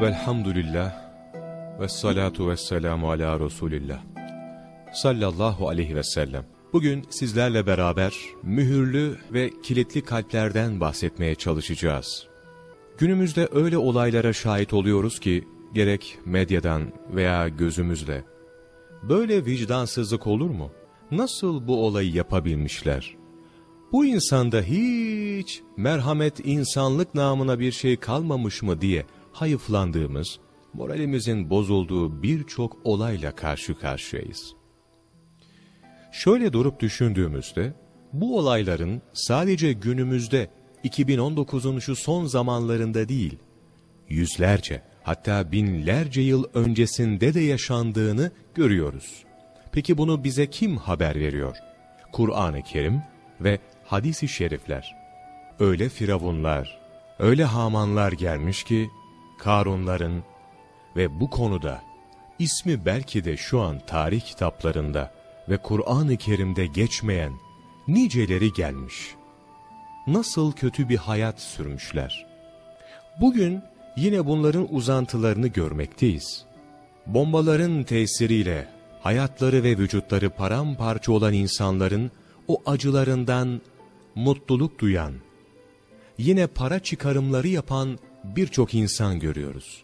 Velhamdülillah ve salatu ve selamu ala Resulillah sallallahu aleyhi ve sellem. Bugün sizlerle beraber mühürlü ve kilitli kalplerden bahsetmeye çalışacağız. Günümüzde öyle olaylara şahit oluyoruz ki gerek medyadan veya gözümüzle. Böyle vicdansızlık olur mu? Nasıl bu olayı yapabilmişler? Bu insanda hiç merhamet insanlık namına bir şey kalmamış mı diye hayıflandığımız, moralimizin bozulduğu birçok olayla karşı karşıyayız. Şöyle durup düşündüğümüzde, bu olayların sadece günümüzde 2019'un şu son zamanlarında değil, yüzlerce hatta binlerce yıl öncesinde de yaşandığını görüyoruz. Peki bunu bize kim haber veriyor? Kur'an-ı Kerim ve hadis-i şerifler. Öyle firavunlar, öyle hamanlar gelmiş ki, Karunların ve bu konuda ismi belki de şu an tarih kitaplarında ve Kur'an-ı Kerim'de geçmeyen niceleri gelmiş. Nasıl kötü bir hayat sürmüşler. Bugün yine bunların uzantılarını görmekteyiz. Bombaların tesiriyle hayatları ve vücutları paramparça olan insanların o acılarından mutluluk duyan, yine para çıkarımları yapan birçok insan görüyoruz.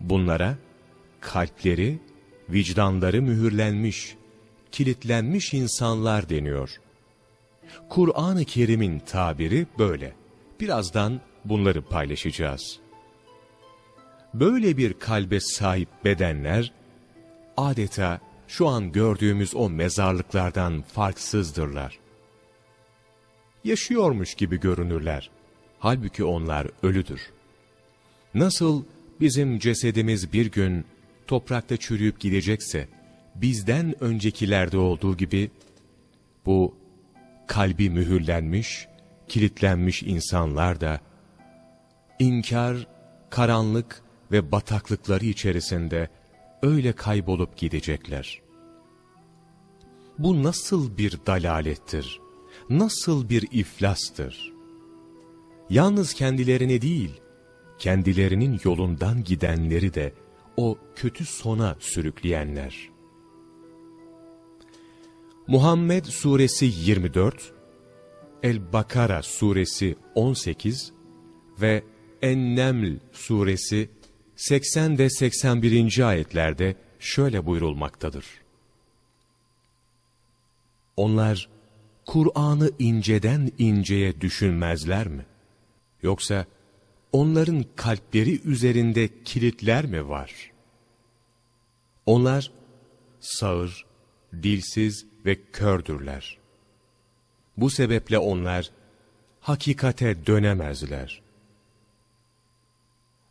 Bunlara kalpleri, vicdanları mühürlenmiş, kilitlenmiş insanlar deniyor. Kur'an-ı Kerim'in tabiri böyle. Birazdan bunları paylaşacağız. Böyle bir kalbe sahip bedenler, adeta şu an gördüğümüz o mezarlıklardan farksızdırlar. Yaşıyormuş gibi görünürler. Halbuki onlar ölüdür. Nasıl bizim cesedimiz bir gün toprakta çürüyüp gidecekse, bizden öncekilerde olduğu gibi, bu kalbi mühürlenmiş, kilitlenmiş insanlar da, inkar, karanlık ve bataklıkları içerisinde öyle kaybolup gidecekler. Bu nasıl bir dalalettir? Nasıl bir iflastır? Yalnız kendilerini değil, kendilerinin yolundan gidenleri de o kötü sona sürükleyenler. Muhammed Suresi 24, El-Bakara Suresi 18 ve En-Neml Suresi 80 ve 81. ayetlerde şöyle buyurulmaktadır. Onlar Kur'an'ı inceden inceye düşünmezler mi? Yoksa onların kalpleri üzerinde kilitler mi var? Onlar sağır, dilsiz ve kördürler. Bu sebeple onlar hakikate dönemezler.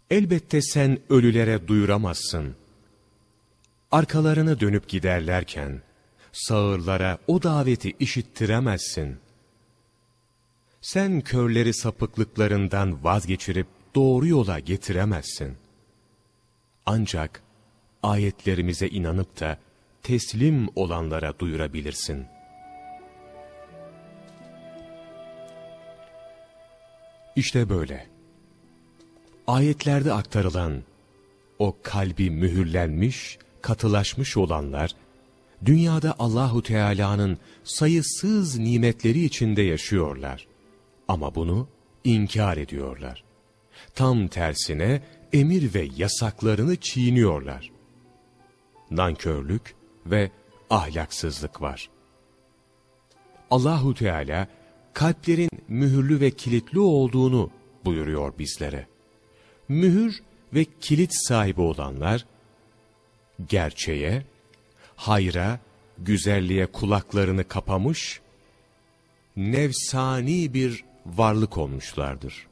Elbette sen ölülere duyuramazsın. Arkalarını dönüp giderlerken, sağırlara o daveti işittiremezsin. Sen körleri sapıklıklarından vazgeçirip doğru yola getiremezsin. Ancak ayetlerimize inanıp da teslim olanlara duyurabilirsin. İşte böyle. Ayetlerde aktarılan o kalbi mühürlenmiş, katılaşmış olanlar, dünyada Allahu Teala'nın sayısız nimetleri içinde yaşıyorlar. Ama bunu inkar ediyorlar. Tam tersine emir ve yasaklarını çiğniyorlar. Nankörlük ve ahlaksızlık var. Allahu Teala kalplerin mühürlü ve kilitli olduğunu buyuruyor bizlere. Mühür ve kilit sahibi olanlar gerçeğe, hayra, güzelliğe kulaklarını kapamış, nefsani bir varlık olmuşlardır.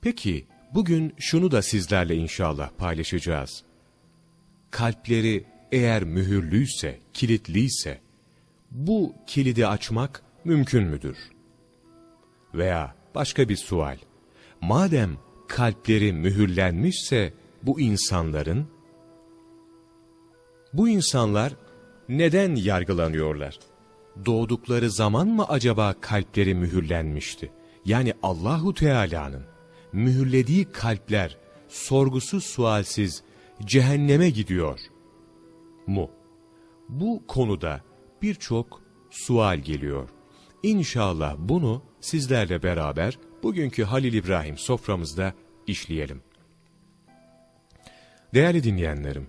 Peki bugün şunu da sizlerle inşallah paylaşacağız. Kalpleri eğer mühürlüyse, kilitliyse, bu kilidi açmak mümkün müdür? Veya başka bir sual, madem kalpleri mühürlenmişse bu insanların, bu insanlar neden yargılanıyorlar? Doğdukları zaman mı acaba kalpleri mühürlenmişti? Yani Allahu Teala'nın mühürlediği kalpler sorgusuz sualsiz cehenneme gidiyor mu? Bu konuda birçok sual geliyor. İnşallah bunu sizlerle beraber bugünkü Halil İbrahim soframızda işleyelim. Değerli dinleyenlerim,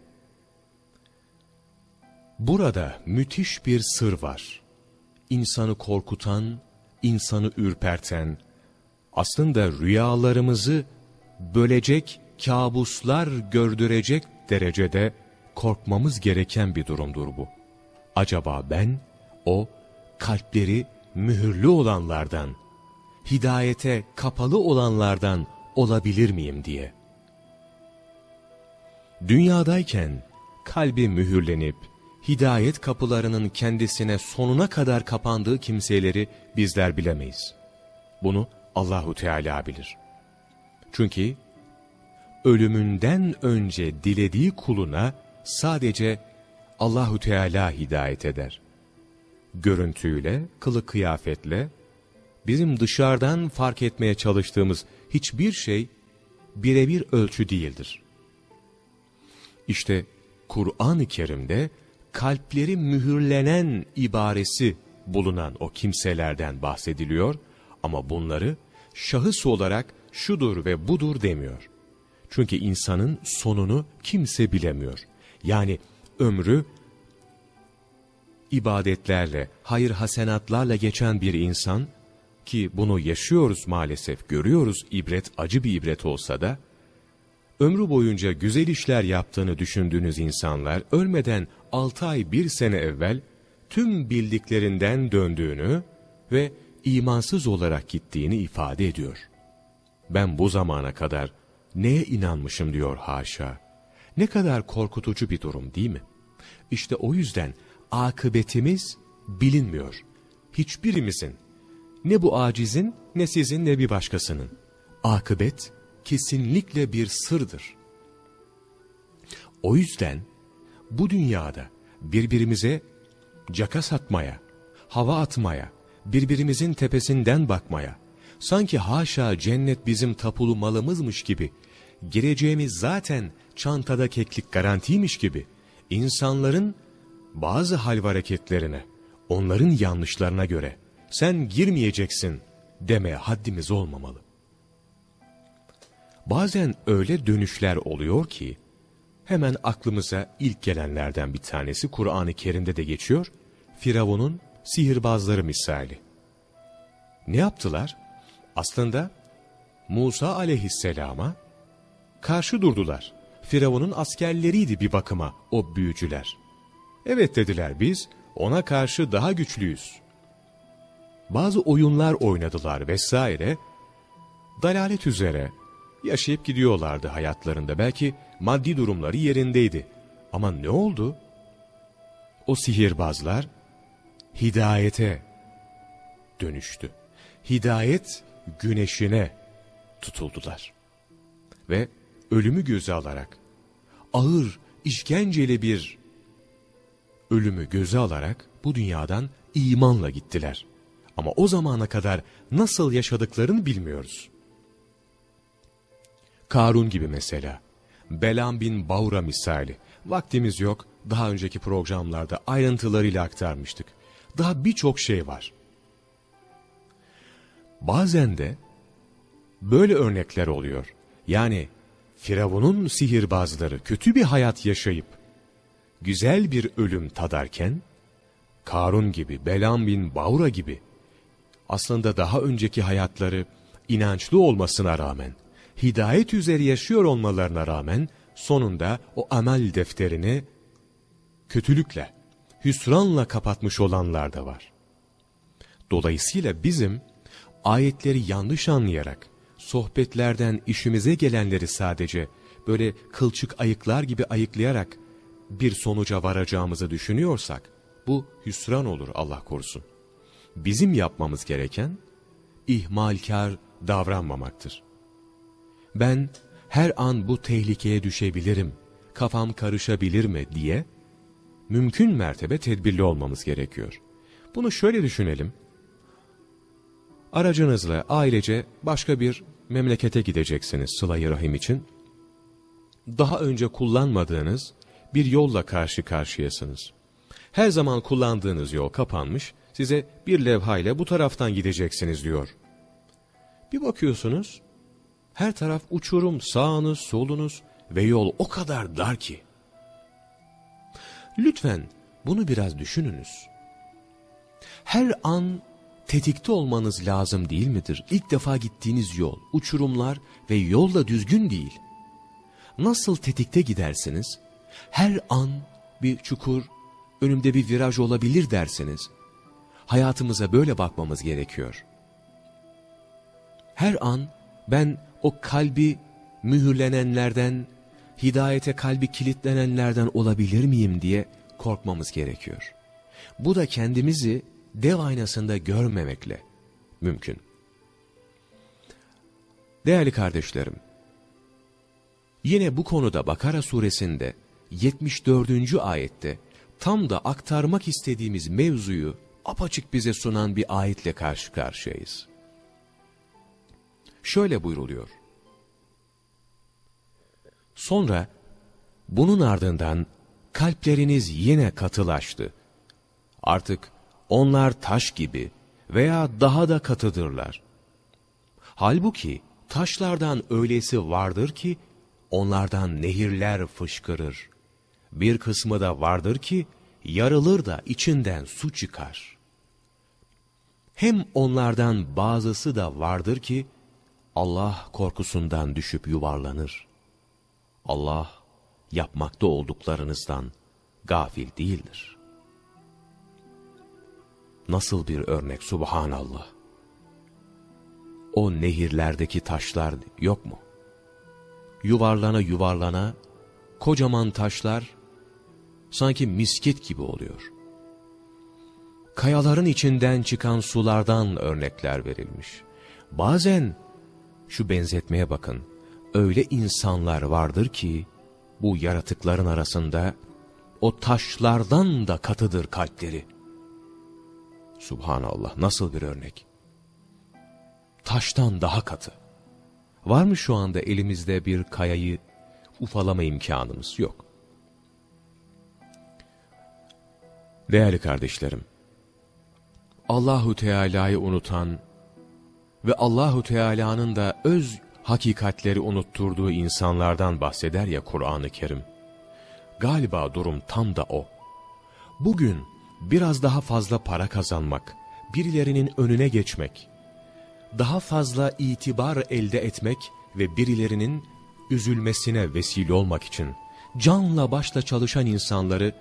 burada müthiş bir sır var. İnsanı korkutan, insanı ürperten, aslında rüyalarımızı bölecek, kabuslar gördürecek derecede korkmamız gereken bir durumdur bu. Acaba ben o kalpleri mühürlü olanlardan, hidayete kapalı olanlardan olabilir miyim diye. Dünyadayken kalbi mühürlenip, hidayet kapılarının kendisine sonuna kadar kapandığı kimseleri bizler bilemeyiz. Bunu Allahu Teala bilir. Çünkü ölümünden önce dilediği kuluna sadece Allahu Teala hidayet eder. Görüntüyle, kılık kıyafetle, bizim dışarıdan fark etmeye çalıştığımız hiçbir şey birebir ölçü değildir. İşte Kur'an-ı Kerim'de kalpleri mühürlenen ibaresi bulunan o kimselerden bahsediliyor ama bunları şahıs olarak şudur ve budur demiyor. Çünkü insanın sonunu kimse bilemiyor. Yani ömrü ibadetlerle, hayır hasenatlarla geçen bir insan ki bunu yaşıyoruz maalesef, görüyoruz ibret acı bir ibret olsa da ömrü boyunca güzel işler yaptığını düşündüğünüz insanlar ölmeden 6 ay 1 sene evvel tüm bildiklerinden döndüğünü ve imansız olarak gittiğini ifade ediyor. Ben bu zamana kadar neye inanmışım diyor haşa. Ne kadar korkutucu bir durum değil mi? İşte o yüzden akıbetimiz bilinmiyor. Hiçbirimizin, ne bu acizin, ne sizin, ne bir başkasının. Akıbet kesinlikle bir sırdır. O yüzden bu dünyada birbirimize caka satmaya, hava atmaya, birbirimizin tepesinden bakmaya, sanki haşa cennet bizim tapulu malımızmış gibi, gireceğimiz zaten çantada keklik garantiymiş gibi, insanların bazı hal hareketlerine, onların yanlışlarına göre, sen girmeyeceksin demeye haddimiz olmamalı. Bazen öyle dönüşler oluyor ki, hemen aklımıza ilk gelenlerden bir tanesi Kur'an-ı Kerim'de de geçiyor, Firavun'un sihirbazları misali. Ne yaptılar? Aslında Musa aleyhisselama karşı durdular. Firavun'un askerleriydi bir bakıma o büyücüler. Evet dediler biz ona karşı daha güçlüyüz. Bazı oyunlar oynadılar vesaire. Dalalet üzere yaşayıp gidiyorlardı hayatlarında. Belki maddi durumları yerindeydi. Ama ne oldu? O sihirbazlar hidayete dönüştü. Hidayet güneşine tutuldular. Ve ölümü göze alarak, ağır, işkenceli bir ölümü göze alarak bu dünyadan imanla gittiler. Ama o zamana kadar nasıl yaşadıklarını bilmiyoruz. Karun gibi mesela, Belam bin Baura misali. Vaktimiz yok, daha önceki programlarda ayrıntılarıyla aktarmıştık. Daha birçok şey var. Bazen de böyle örnekler oluyor. Yani Firavun'un sihirbazları kötü bir hayat yaşayıp güzel bir ölüm tadarken Karun gibi, Belam bin Baura gibi aslında daha önceki hayatları inançlı olmasına rağmen, hidayet üzeri yaşıyor olmalarına rağmen sonunda o amel defterini kötülükle, hüsranla kapatmış olanlar da var. Dolayısıyla bizim ayetleri yanlış anlayarak, sohbetlerden işimize gelenleri sadece böyle kılçık ayıklar gibi ayıklayarak bir sonuca varacağımızı düşünüyorsak, bu hüsran olur Allah korusun. Bizim yapmamız gereken, ihmalkar davranmamaktır. Ben her an bu tehlikeye düşebilirim, kafam karışabilir mi diye, mümkün mertebe tedbirli olmamız gerekiyor. Bunu şöyle düşünelim, aracınızla ailece başka bir memlekete gideceksiniz sıla rahim için. daha önce kullanmadığınız bir yolla karşı karşıyasınız. Her zaman kullandığınız yol kapanmış, size bir levhayla bu taraftan gideceksiniz diyor. Bir bakıyorsunuz, her taraf uçurum, sağınız, solunuz ve yol o kadar dar ki. Lütfen bunu biraz düşününüz. Her an tetikte olmanız lazım değil midir? İlk defa gittiğiniz yol, uçurumlar ve yol da düzgün değil. Nasıl tetikte gidersiniz? Her an bir çukur, önümde bir viraj olabilir dersiniz. Hayatımıza böyle bakmamız gerekiyor. Her an ben o kalbi mühürlenenlerden, hidayete kalbi kilitlenenlerden olabilir miyim diye korkmamız gerekiyor. Bu da kendimizi dev aynasında görmemekle mümkün. Değerli kardeşlerim, yine bu konuda Bakara suresinde 74. ayette tam da aktarmak istediğimiz mevzuyu apaçık bize sunan bir ayetle karşı karşıyayız. Şöyle buyruluyor. Sonra bunun ardından kalpleriniz yine katılaştı. Artık onlar taş gibi veya daha da katıdırlar. Halbuki taşlardan öylesi vardır ki onlardan nehirler fışkırır. Bir kısmı da vardır ki yarılır da içinden su çıkar. Hem onlardan bazısı da vardır ki Allah korkusundan düşüp yuvarlanır. Allah yapmakta olduklarınızdan gafil değildir. Nasıl bir örnek subhanallah. O nehirlerdeki taşlar yok mu? Yuvarlana yuvarlana kocaman taşlar sanki misket gibi oluyor. Kayaların içinden çıkan sulardan örnekler verilmiş. Bazen şu benzetmeye bakın. Öyle insanlar vardır ki bu yaratıkların arasında o taşlardan da katıdır kalpleri. Subhanallah nasıl bir örnek. Taştan daha katı. Var mı şu anda elimizde bir kayayı ufalama imkanımız? Yok. Değerli kardeşlerim, Allahu Teala'yı unutan ve Allahu Teala'nın da öz hakikatleri unutturduğu insanlardan bahseder ya Kur'an-ı Kerim. Galiba durum tam da o. Bugün biraz daha fazla para kazanmak, birilerinin önüne geçmek, daha fazla itibar elde etmek ve birilerinin üzülmesine vesile olmak için canla başla çalışan insanları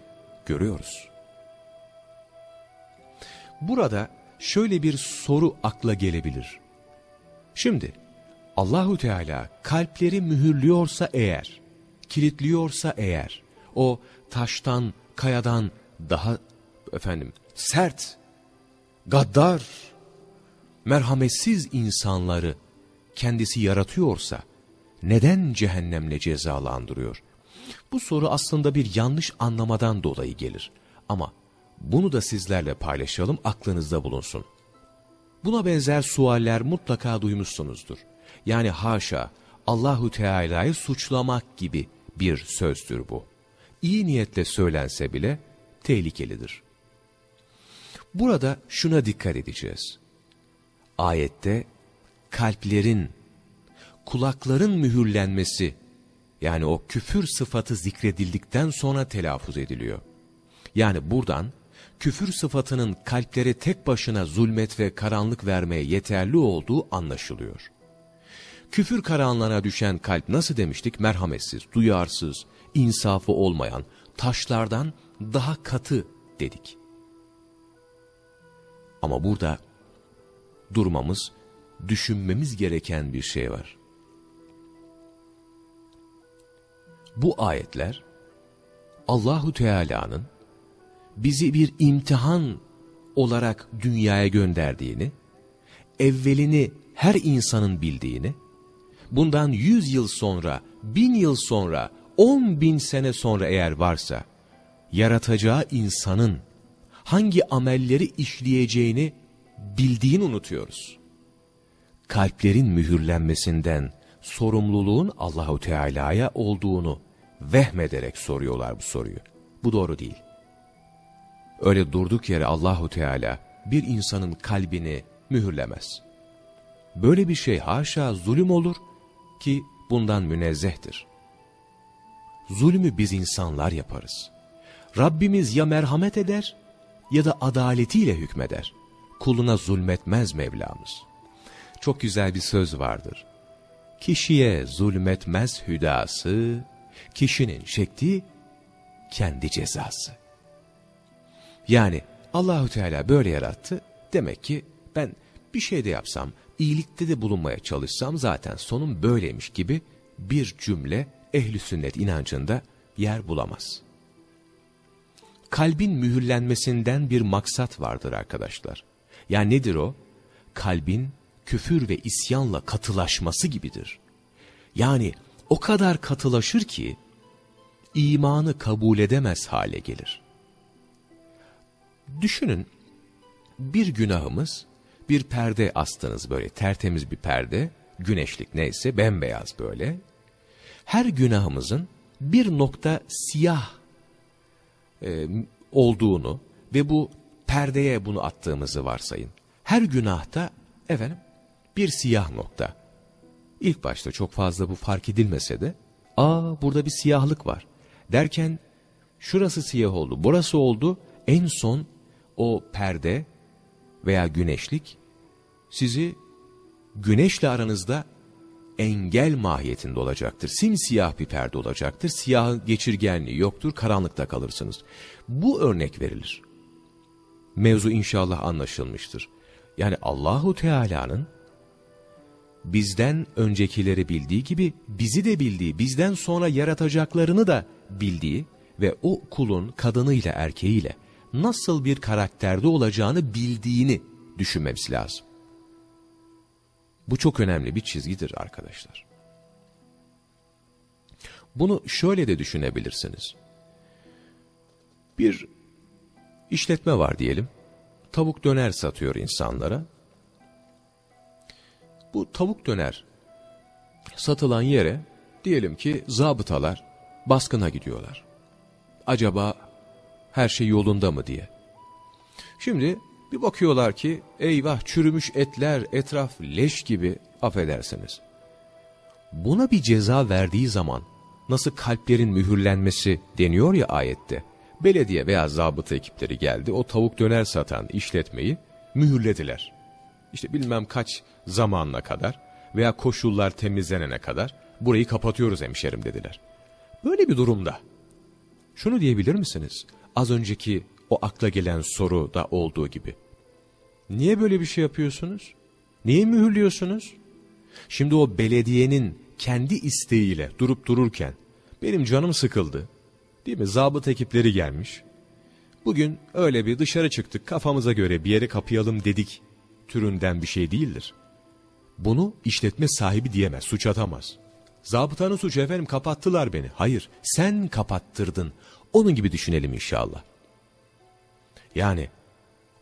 görüyoruz. Burada şöyle bir soru akla gelebilir. Şimdi Allahu Teala kalpleri mühürlüyorsa eğer, kilitliyorsa eğer, o taştan, kayadan daha efendim sert, gaddar, merhametsiz insanları kendisi yaratıyorsa neden cehennemle cezalandırıyor? Bu soru aslında bir yanlış anlamadan dolayı gelir. Ama bunu da sizlerle paylaşalım, aklınızda bulunsun. Buna benzer sualler mutlaka duymuşsunuzdur. Yani haşa Allahu Teala'yı suçlamak gibi bir sözdür bu. İyi niyetle söylense bile tehlikelidir. Burada şuna dikkat edeceğiz. Ayette kalplerin, kulakların mühürlenmesi yani o küfür sıfatı zikredildikten sonra telaffuz ediliyor. Yani buradan küfür sıfatının kalplere tek başına zulmet ve karanlık vermeye yeterli olduğu anlaşılıyor. Küfür karanlığına düşen kalp nasıl demiştik? Merhametsiz, duyarsız, insafı olmayan, taşlardan daha katı dedik. Ama burada durmamız, düşünmemiz gereken bir şey var. Bu ayetler Allahu Teala'nın bizi bir imtihan olarak dünyaya gönderdiğini, evvelini her insanın bildiğini, bundan yüz yıl sonra, bin yıl sonra, on bin sene sonra eğer varsa, yaratacağı insanın hangi amelleri işleyeceğini bildiğini unutuyoruz. Kalplerin mühürlenmesinden sorumluluğun Allahu Teala'ya olduğunu vehmederek soruyorlar bu soruyu. Bu doğru değil. Öyle durduk yere Allahu Teala bir insanın kalbini mühürlemez. Böyle bir şey haşa zulüm olur ki bundan münezzehtir. Zulmü biz insanlar yaparız. Rabbimiz ya merhamet eder ya da adaletiyle hükmeder. Kuluna zulmetmez Mevlamız. Çok güzel bir söz vardır. Kişiye zulmetmez hüdası, kişinin çektiği kendi cezası. Yani Allahü Teala böyle yarattı. Demek ki ben bir şey de yapsam, iyilikte de bulunmaya çalışsam zaten sonum böyleymiş gibi bir cümle ehli sünnet inancında yer bulamaz. Kalbin mühürlenmesinden bir maksat vardır arkadaşlar. Yani nedir o? Kalbin küfür ve isyanla katılaşması gibidir. Yani o kadar katılaşır ki imanı kabul edemez hale gelir. Düşünün bir günahımız bir perde astınız böyle tertemiz bir perde güneşlik neyse bembeyaz böyle. Her günahımızın bir nokta siyah e, olduğunu ve bu perdeye bunu attığımızı varsayın. Her günahta efendim bir siyah nokta. İlk başta çok fazla bu fark edilmese de aa burada bir siyahlık var derken şurası siyah oldu burası oldu en son o perde veya güneşlik sizi güneşle aranızda engel mahiyetinde olacaktır. Simsiyah bir perde olacaktır. Siyah geçirgenliği yoktur. Karanlıkta kalırsınız. Bu örnek verilir. Mevzu inşallah anlaşılmıştır. Yani Allahu Teala'nın bizden öncekileri bildiği gibi bizi de bildiği, bizden sonra yaratacaklarını da bildiği ve o kulun kadınıyla erkeğiyle nasıl bir karakterde olacağını bildiğini düşünmemiz lazım. Bu çok önemli bir çizgidir arkadaşlar. Bunu şöyle de düşünebilirsiniz. Bir işletme var diyelim. Tavuk döner satıyor insanlara. Bu tavuk döner satılan yere diyelim ki zabıtalar baskına gidiyorlar. Acaba her şey yolunda mı diye. Şimdi bir bakıyorlar ki eyvah çürümüş etler etraf leş gibi affedersiniz. Buna bir ceza verdiği zaman nasıl kalplerin mühürlenmesi deniyor ya ayette. Belediye veya zabıta ekipleri geldi o tavuk döner satan işletmeyi mühürlediler. İşte bilmem kaç zamanına kadar veya koşullar temizlenene kadar burayı kapatıyoruz hemşerim dediler. Böyle bir durumda şunu diyebilir misiniz? Az önceki o akla gelen soru da olduğu gibi. Niye böyle bir şey yapıyorsunuz? Niye mühürlüyorsunuz? Şimdi o belediyenin kendi isteğiyle durup dururken benim canım sıkıldı. Değil mi? Zabıt ekipleri gelmiş. Bugün öyle bir dışarı çıktık kafamıza göre bir yere kapayalım dedik türünden bir şey değildir. Bunu işletme sahibi diyemez, suç atamaz. Zabıtanın suçu efendim kapattılar beni. Hayır, sen kapattırdın. Onun gibi düşünelim inşallah. Yani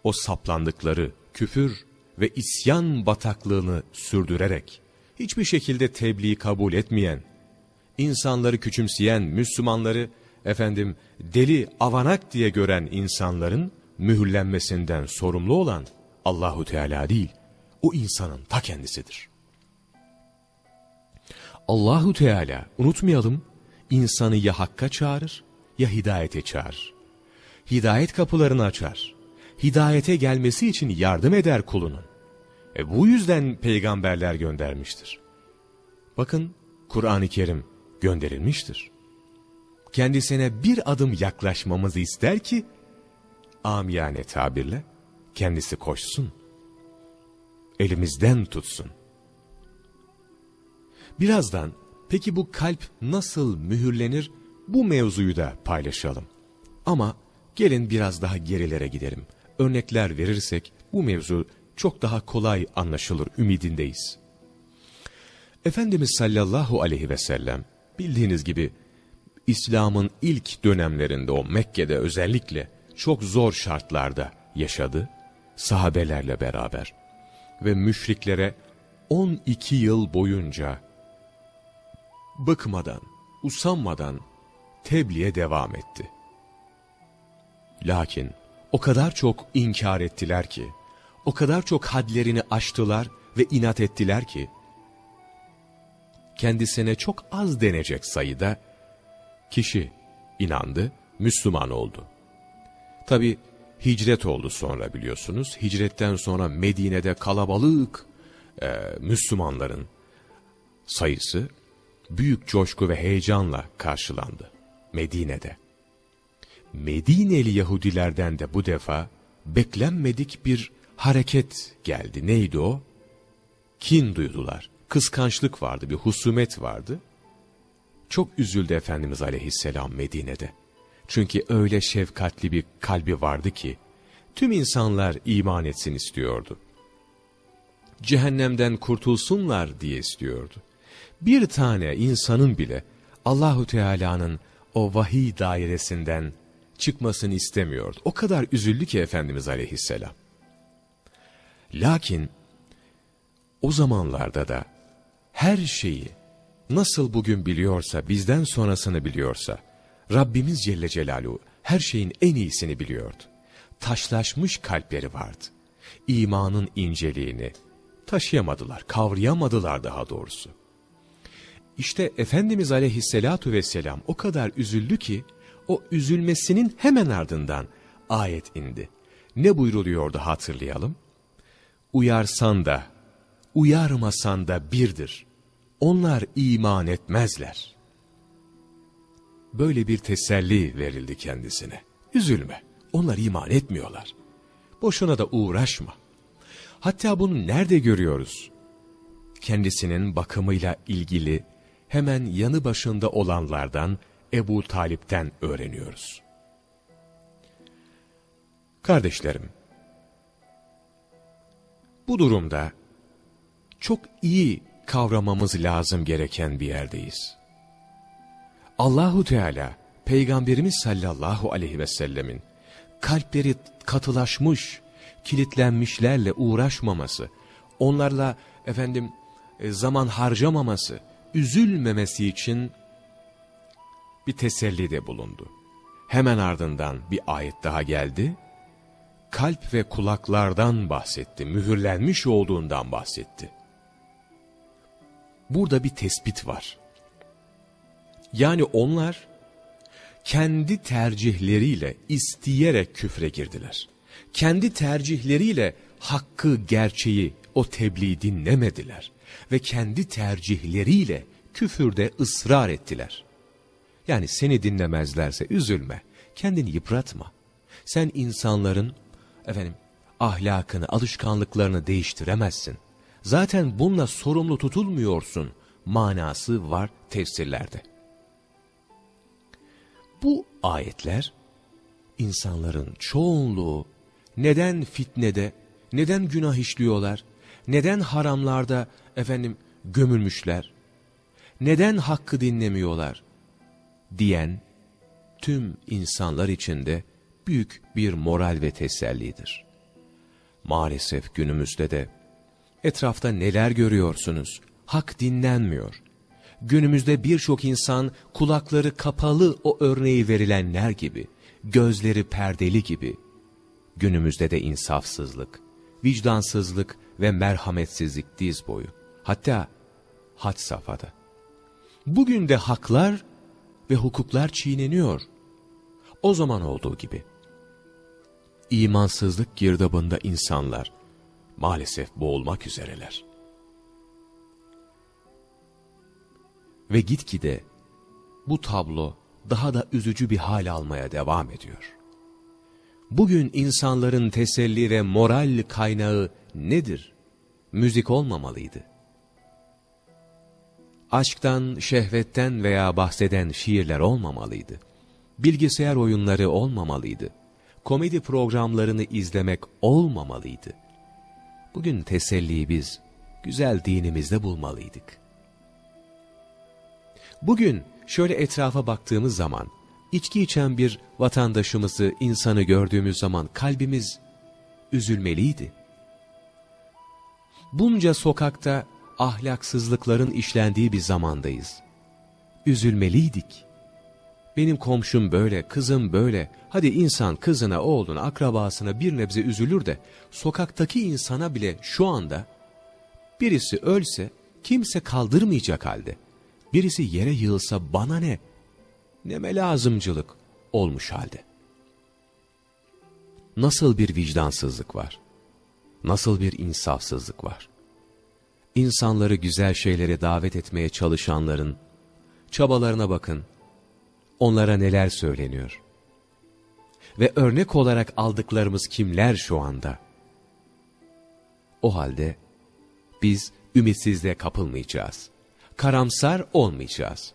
o saplandıkları küfür ve isyan bataklığını sürdürerek hiçbir şekilde tebliğ kabul etmeyen, insanları küçümseyen Müslümanları efendim deli avanak diye gören insanların mühürlenmesinden sorumlu olan Allahu Teala değil, o insanın ta kendisidir. Allahu Teala unutmayalım insanı ya hakka çağırır ya hidayete çağırır. Hidayet kapılarını açar. Hidayete gelmesi için yardım eder kulunun. E bu yüzden peygamberler göndermiştir. Bakın Kur'an-ı Kerim gönderilmiştir. Kendisine bir adım yaklaşmamızı ister ki amiyane tabirle kendisi koşsun. Elimizden tutsun. Birazdan peki bu kalp nasıl mühürlenir bu mevzuyu da paylaşalım. Ama gelin biraz daha gerilere gidelim. Örnekler verirsek bu mevzu çok daha kolay anlaşılır ümidindeyiz. Efendimiz sallallahu aleyhi ve sellem bildiğiniz gibi İslam'ın ilk dönemlerinde o Mekke'de özellikle çok zor şartlarda yaşadı sahabelerle beraber ve müşriklere 12 yıl boyunca bıkmadan, usanmadan tebliğe devam etti. Lakin o kadar çok inkar ettiler ki, o kadar çok hadlerini aştılar ve inat ettiler ki, kendisine çok az denecek sayıda kişi inandı, Müslüman oldu. Tabi hicret oldu sonra biliyorsunuz. Hicretten sonra Medine'de kalabalık e, Müslümanların sayısı büyük coşku ve heyecanla karşılandı Medine'de. Medineli Yahudilerden de bu defa beklenmedik bir hareket geldi. Neydi o? Kin duydular. Kıskançlık vardı, bir husumet vardı. Çok üzüldü Efendimiz aleyhisselam Medine'de. Çünkü öyle şefkatli bir kalbi vardı ki, tüm insanlar iman etsin istiyordu. Cehennemden kurtulsunlar diye istiyordu. Bir tane insanın bile Allahu Teala'nın o vahiy dairesinden çıkmasını istemiyordu. O kadar üzüldü ki Efendimiz aleyhisselam. Lakin o zamanlarda da her şeyi nasıl bugün biliyorsa, bizden sonrasını biliyorsa, Rabbimiz Celle Celaluhu her şeyin en iyisini biliyordu. Taşlaşmış kalpleri vardı. İmanın inceliğini taşıyamadılar, kavrayamadılar daha doğrusu. İşte Efendimiz Aleyhisselatu Vesselam o kadar üzüldü ki, o üzülmesinin hemen ardından ayet indi. Ne buyruluyordu hatırlayalım. Uyarsan da, uyarmasan da birdir. Onlar iman etmezler. Böyle bir teselli verildi kendisine. Üzülme, onlar iman etmiyorlar. Boşuna da uğraşma. Hatta bunu nerede görüyoruz? Kendisinin bakımıyla ilgili hemen yanı başında olanlardan Ebu Talip'ten öğreniyoruz. Kardeşlerim, bu durumda çok iyi kavramamız lazım gereken bir yerdeyiz. Allahu Teala Peygamberimiz sallallahu aleyhi ve sellemin kalpleri katılaşmış, kilitlenmişlerle uğraşmaması, onlarla efendim e, zaman harcamaması, üzülmemesi için bir tesellide bulundu. Hemen ardından bir ayet daha geldi. Kalp ve kulaklardan bahsetti, mühürlenmiş olduğundan bahsetti. Burada bir tespit var. Yani onlar kendi tercihleriyle isteyerek küfre girdiler. Kendi tercihleriyle hakkı, gerçeği, o tebliği dinlemediler. Ve kendi tercihleriyle küfürde ısrar ettiler. Yani seni dinlemezlerse üzülme, kendini yıpratma. Sen insanların efendim ahlakını, alışkanlıklarını değiştiremezsin. Zaten bununla sorumlu tutulmuyorsun manası var tefsirlerde. Bu ayetler insanların çoğunluğu neden fitnede, neden günah işliyorlar, neden haramlarda efendim gömülmüşler, neden hakkı dinlemiyorlar diyen tüm insanlar içinde büyük bir moral ve tesellidir. Maalesef günümüzde de etrafta neler görüyorsunuz? Hak dinlenmiyor. Günümüzde birçok insan kulakları kapalı o örneği verilenler gibi, gözleri perdeli gibi. Günümüzde de insafsızlık, vicdansızlık ve merhametsizlik diz boyu. Hatta had safhada. Bugün de haklar ve hukuklar çiğneniyor. O zaman olduğu gibi. İmansızlık girdabında insanlar maalesef boğulmak üzereler. Ve gitgide bu tablo daha da üzücü bir hal almaya devam ediyor. Bugün insanların teselli ve moral kaynağı nedir? Müzik olmamalıydı. Aşktan, şehvetten veya bahseden şiirler olmamalıydı. Bilgisayar oyunları olmamalıydı. Komedi programlarını izlemek olmamalıydı. Bugün teselliyi biz güzel dinimizde bulmalıydık. Bugün şöyle etrafa baktığımız zaman, içki içen bir vatandaşımızı, insanı gördüğümüz zaman kalbimiz üzülmeliydi. Bunca sokakta ahlaksızlıkların işlendiği bir zamandayız. üzülmeliydik. Benim komşum böyle, kızım böyle. Hadi insan kızına, oğluna, akrabasına bir nebze üzülür de sokaktaki insana bile şu anda birisi ölse kimse kaldırmayacak halde. Birisi yere yığılsa bana ne? Neme lazımcılık olmuş halde. Nasıl bir vicdansızlık var? Nasıl bir insafsızlık var? İnsanları güzel şeylere davet etmeye çalışanların çabalarına bakın. Onlara neler söyleniyor? Ve örnek olarak aldıklarımız kimler şu anda? O halde biz ümitsizliğe kapılmayacağız. Karamsar olmayacağız.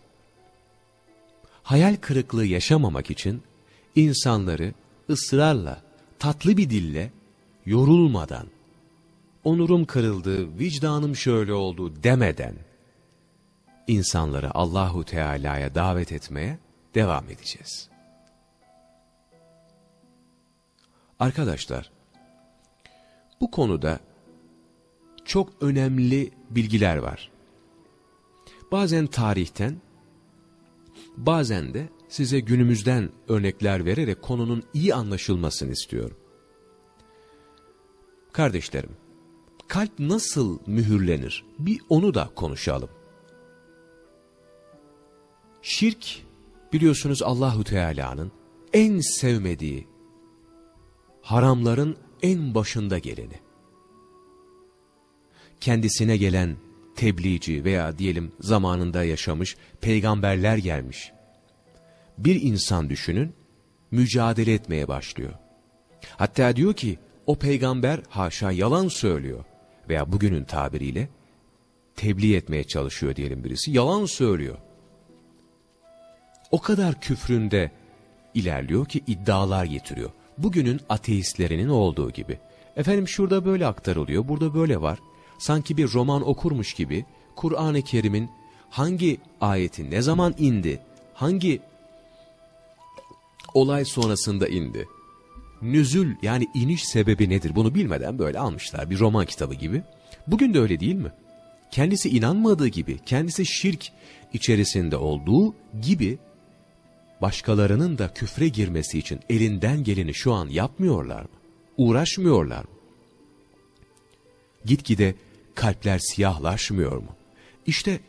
Hayal kırıklığı yaşamamak için insanları ısrarla, tatlı bir dille, yorulmadan, onurum kırıldı, vicdanım şöyle oldu demeden, insanları Allahu Teala'ya davet etmeye devam edeceğiz. Arkadaşlar, bu konuda çok önemli bilgiler var. Bazen tarihten, bazen de size günümüzden örnekler vererek konunun iyi anlaşılmasını istiyorum. Kardeşlerim, kalp nasıl mühürlenir? Bir onu da konuşalım. Şirk biliyorsunuz Allahu Teala'nın en sevmediği haramların en başında geleni. Kendisine gelen tebliğci veya diyelim zamanında yaşamış peygamberler gelmiş. Bir insan düşünün, mücadele etmeye başlıyor. Hatta diyor ki, o peygamber haşa yalan söylüyor. Veya bugünün tabiriyle, tebliğ etmeye çalışıyor diyelim birisi, yalan söylüyor. O kadar küfründe ilerliyor ki iddialar getiriyor. Bugünün ateistlerinin olduğu gibi. Efendim şurada böyle aktarılıyor, burada böyle var sanki bir roman okurmuş gibi Kur'an-ı Kerim'in hangi ayeti ne zaman indi, hangi olay sonrasında indi, nüzül yani iniş sebebi nedir bunu bilmeden böyle almışlar bir roman kitabı gibi. Bugün de öyle değil mi? Kendisi inanmadığı gibi, kendisi şirk içerisinde olduğu gibi başkalarının da küfre girmesi için elinden geleni şu an yapmıyorlar mı? Uğraşmıyorlar mı? Gitgide kalpler siyahlaşmıyor mu? İşte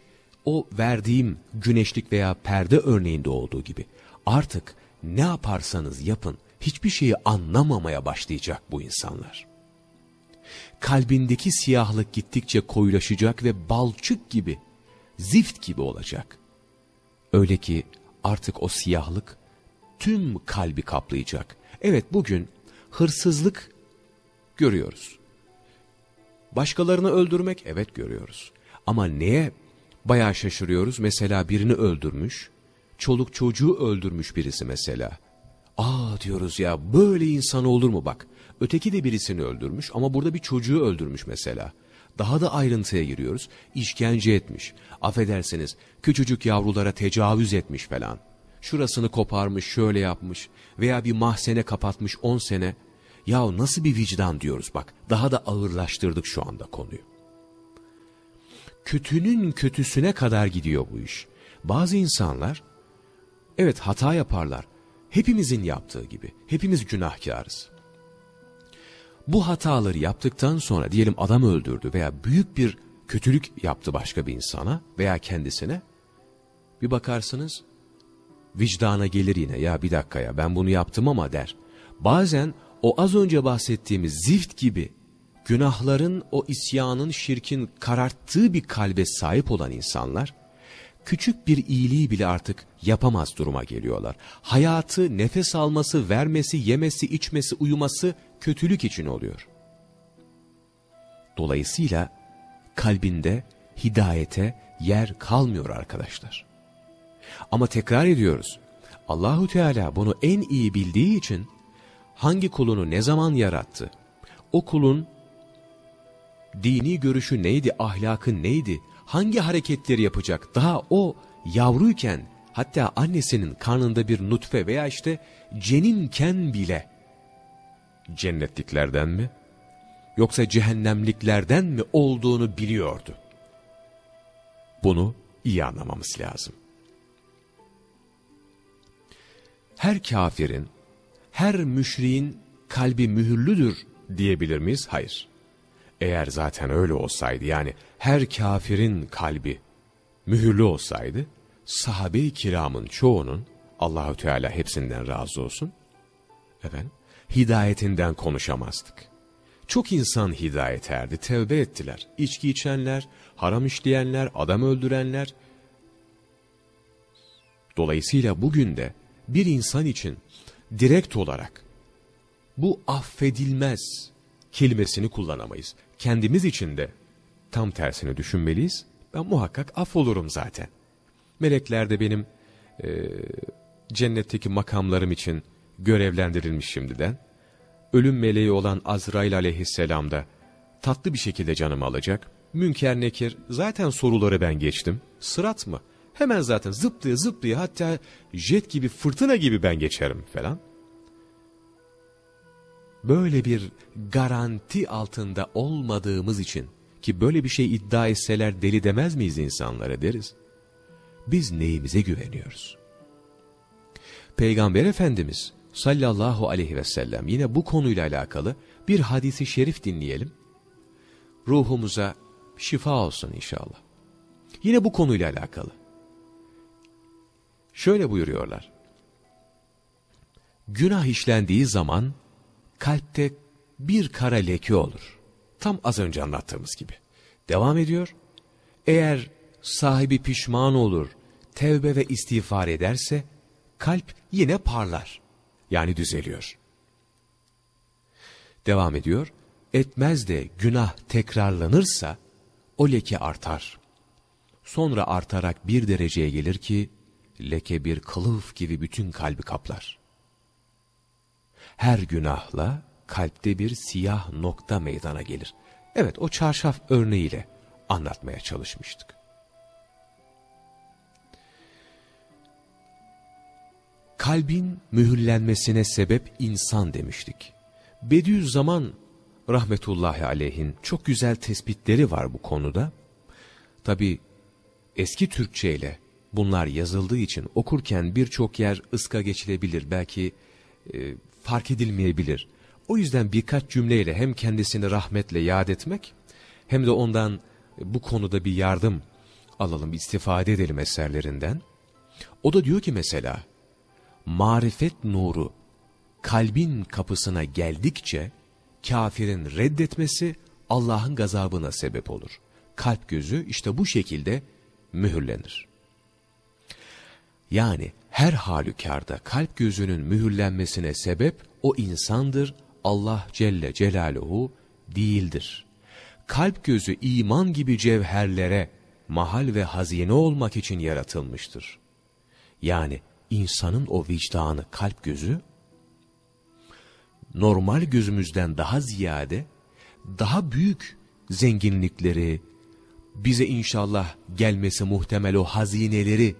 o verdiğim güneşlik veya perde örneğinde olduğu gibi artık ne yaparsanız yapın hiçbir şeyi anlamamaya başlayacak bu insanlar. Kalbindeki siyahlık gittikçe koyulaşacak ve balçık gibi, zift gibi olacak. Öyle ki artık o siyahlık tüm kalbi kaplayacak. Evet bugün hırsızlık görüyoruz. Başkalarını öldürmek evet görüyoruz. Ama neye bayağı şaşırıyoruz? Mesela birini öldürmüş, çoluk çocuğu öldürmüş birisi mesela. Aa diyoruz ya böyle insan olur mu bak. Öteki de birisini öldürmüş ama burada bir çocuğu öldürmüş mesela. Daha da ayrıntıya giriyoruz. İşkence etmiş. Affedersiniz küçücük yavrulara tecavüz etmiş falan. Şurasını koparmış şöyle yapmış veya bir mahzene kapatmış 10 sene ya nasıl bir vicdan diyoruz bak. Daha da ağırlaştırdık şu anda konuyu. Kötünün kötüsüne kadar gidiyor bu iş. Bazı insanlar evet hata yaparlar. Hepimizin yaptığı gibi. Hepimiz günahkarız. Bu hataları yaptıktan sonra diyelim adam öldürdü veya büyük bir kötülük yaptı başka bir insana veya kendisine. Bir bakarsınız vicdana gelir yine ya bir dakika ya ben bunu yaptım ama der. Bazen o az önce bahsettiğimiz zift gibi günahların o isyanın şirkin kararttığı bir kalbe sahip olan insanlar küçük bir iyiliği bile artık yapamaz duruma geliyorlar. Hayatı, nefes alması, vermesi, yemesi, içmesi, uyuması kötülük için oluyor. Dolayısıyla kalbinde hidayete yer kalmıyor arkadaşlar. Ama tekrar ediyoruz. Allahu Teala bunu en iyi bildiği için hangi kulunu ne zaman yarattı? O kulun dini görüşü neydi, ahlakı neydi, hangi hareketleri yapacak? Daha o yavruyken hatta annesinin karnında bir nutfe veya işte ceninken bile cennetliklerden mi yoksa cehennemliklerden mi olduğunu biliyordu. Bunu iyi anlamamız lazım. her kafirin, her müşriğin kalbi mühürlüdür diyebilir miyiz? Hayır. Eğer zaten öyle olsaydı yani her kafirin kalbi mühürlü olsaydı sahabe-i kiramın çoğunun Allahü Teala hepsinden razı olsun. Efendim, hidayetinden konuşamazdık. Çok insan hidayet erdi, tevbe ettiler. İçki içenler, haram işleyenler, adam öldürenler. Dolayısıyla bugün de bir insan için direkt olarak bu affedilmez kelimesini kullanamayız. Kendimiz için de tam tersini düşünmeliyiz. Ben muhakkak affolurum zaten. Melekler de benim e, cennetteki makamlarım için görevlendirilmiş şimdiden. Ölüm meleği olan Azrail aleyhisselam da tatlı bir şekilde canımı alacak. Münker Nekir zaten soruları ben geçtim. Sırat mı? Hemen zaten zıplaya zıplaya hatta jet gibi fırtına gibi ben geçerim falan. Böyle bir garanti altında olmadığımız için ki böyle bir şey iddia etseler deli demez miyiz insanlara deriz. Biz neyimize güveniyoruz? Peygamber Efendimiz sallallahu aleyhi ve sellem yine bu konuyla alakalı bir hadisi şerif dinleyelim. Ruhumuza şifa olsun inşallah. Yine bu konuyla alakalı. Şöyle buyuruyorlar. Günah işlendiği zaman kalpte bir kara leke olur. Tam az önce anlattığımız gibi. Devam ediyor. Eğer sahibi pişman olur, tevbe ve istiğfar ederse kalp yine parlar. Yani düzeliyor. Devam ediyor. Etmez de günah tekrarlanırsa o leke artar. Sonra artarak bir dereceye gelir ki leke bir kılıf gibi bütün kalbi kaplar. Her günahla kalpte bir siyah nokta meydana gelir. Evet o çarşaf örneğiyle anlatmaya çalışmıştık. Kalbin mühürlenmesine sebep insan demiştik. Bediüzzaman rahmetullahi aleyhin çok güzel tespitleri var bu konuda. Tabi eski Türkçe ile bunlar yazıldığı için okurken birçok yer ıska geçilebilir, belki e, fark edilmeyebilir. O yüzden birkaç cümleyle hem kendisini rahmetle yad etmek hem de ondan bu konuda bir yardım alalım, istifade edelim eserlerinden. O da diyor ki mesela, marifet nuru kalbin kapısına geldikçe kafirin reddetmesi Allah'ın gazabına sebep olur. Kalp gözü işte bu şekilde mühürlenir. Yani her halükarda kalp gözünün mühürlenmesine sebep o insandır, Allah Celle Celaluhu değildir. Kalp gözü iman gibi cevherlere mahal ve hazine olmak için yaratılmıştır. Yani insanın o vicdanı, kalp gözü, normal gözümüzden daha ziyade, daha büyük zenginlikleri, bize inşallah gelmesi muhtemel o hazineleri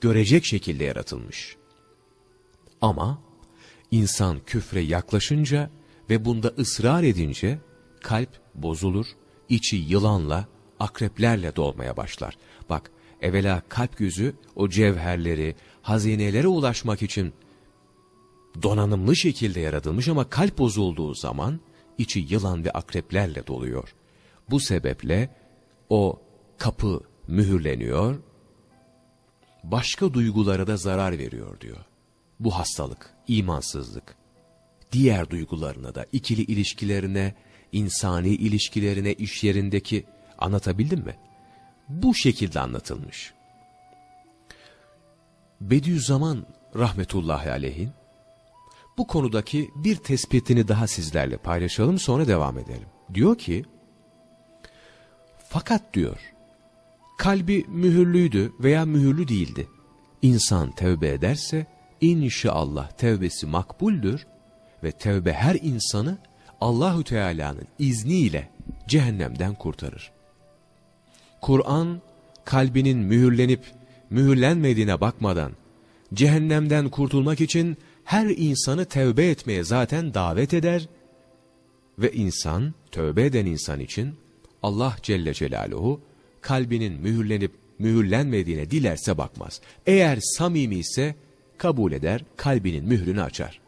görecek şekilde yaratılmış. Ama insan küfre yaklaşınca ve bunda ısrar edince kalp bozulur, içi yılanla, akreplerle dolmaya başlar. Bak evvela kalp gözü o cevherleri, hazinelere ulaşmak için donanımlı şekilde yaratılmış ama kalp bozulduğu zaman içi yılan ve akreplerle doluyor. Bu sebeple o kapı mühürleniyor, başka duygulara da zarar veriyor diyor. Bu hastalık, imansızlık. Diğer duygularına da, ikili ilişkilerine, insani ilişkilerine, iş yerindeki anlatabildim mi? Bu şekilde anlatılmış. Bediüzzaman rahmetullahi aleyhin bu konudaki bir tespitini daha sizlerle paylaşalım sonra devam edelim. Diyor ki, fakat diyor, kalbi mühürlüydü veya mühürlü değildi. İnsan tevbe ederse inşallah tevbesi makbuldür ve tevbe her insanı Allahü Teala'nın izniyle cehennemden kurtarır. Kur'an kalbinin mühürlenip mühürlenmediğine bakmadan cehennemden kurtulmak için her insanı tevbe etmeye zaten davet eder ve insan, tövbe eden insan için Allah Celle Celaluhu kalbinin mühürlenip mühürlenmediğine dilerse bakmaz. Eğer samimi ise kabul eder, kalbinin mührünü açar.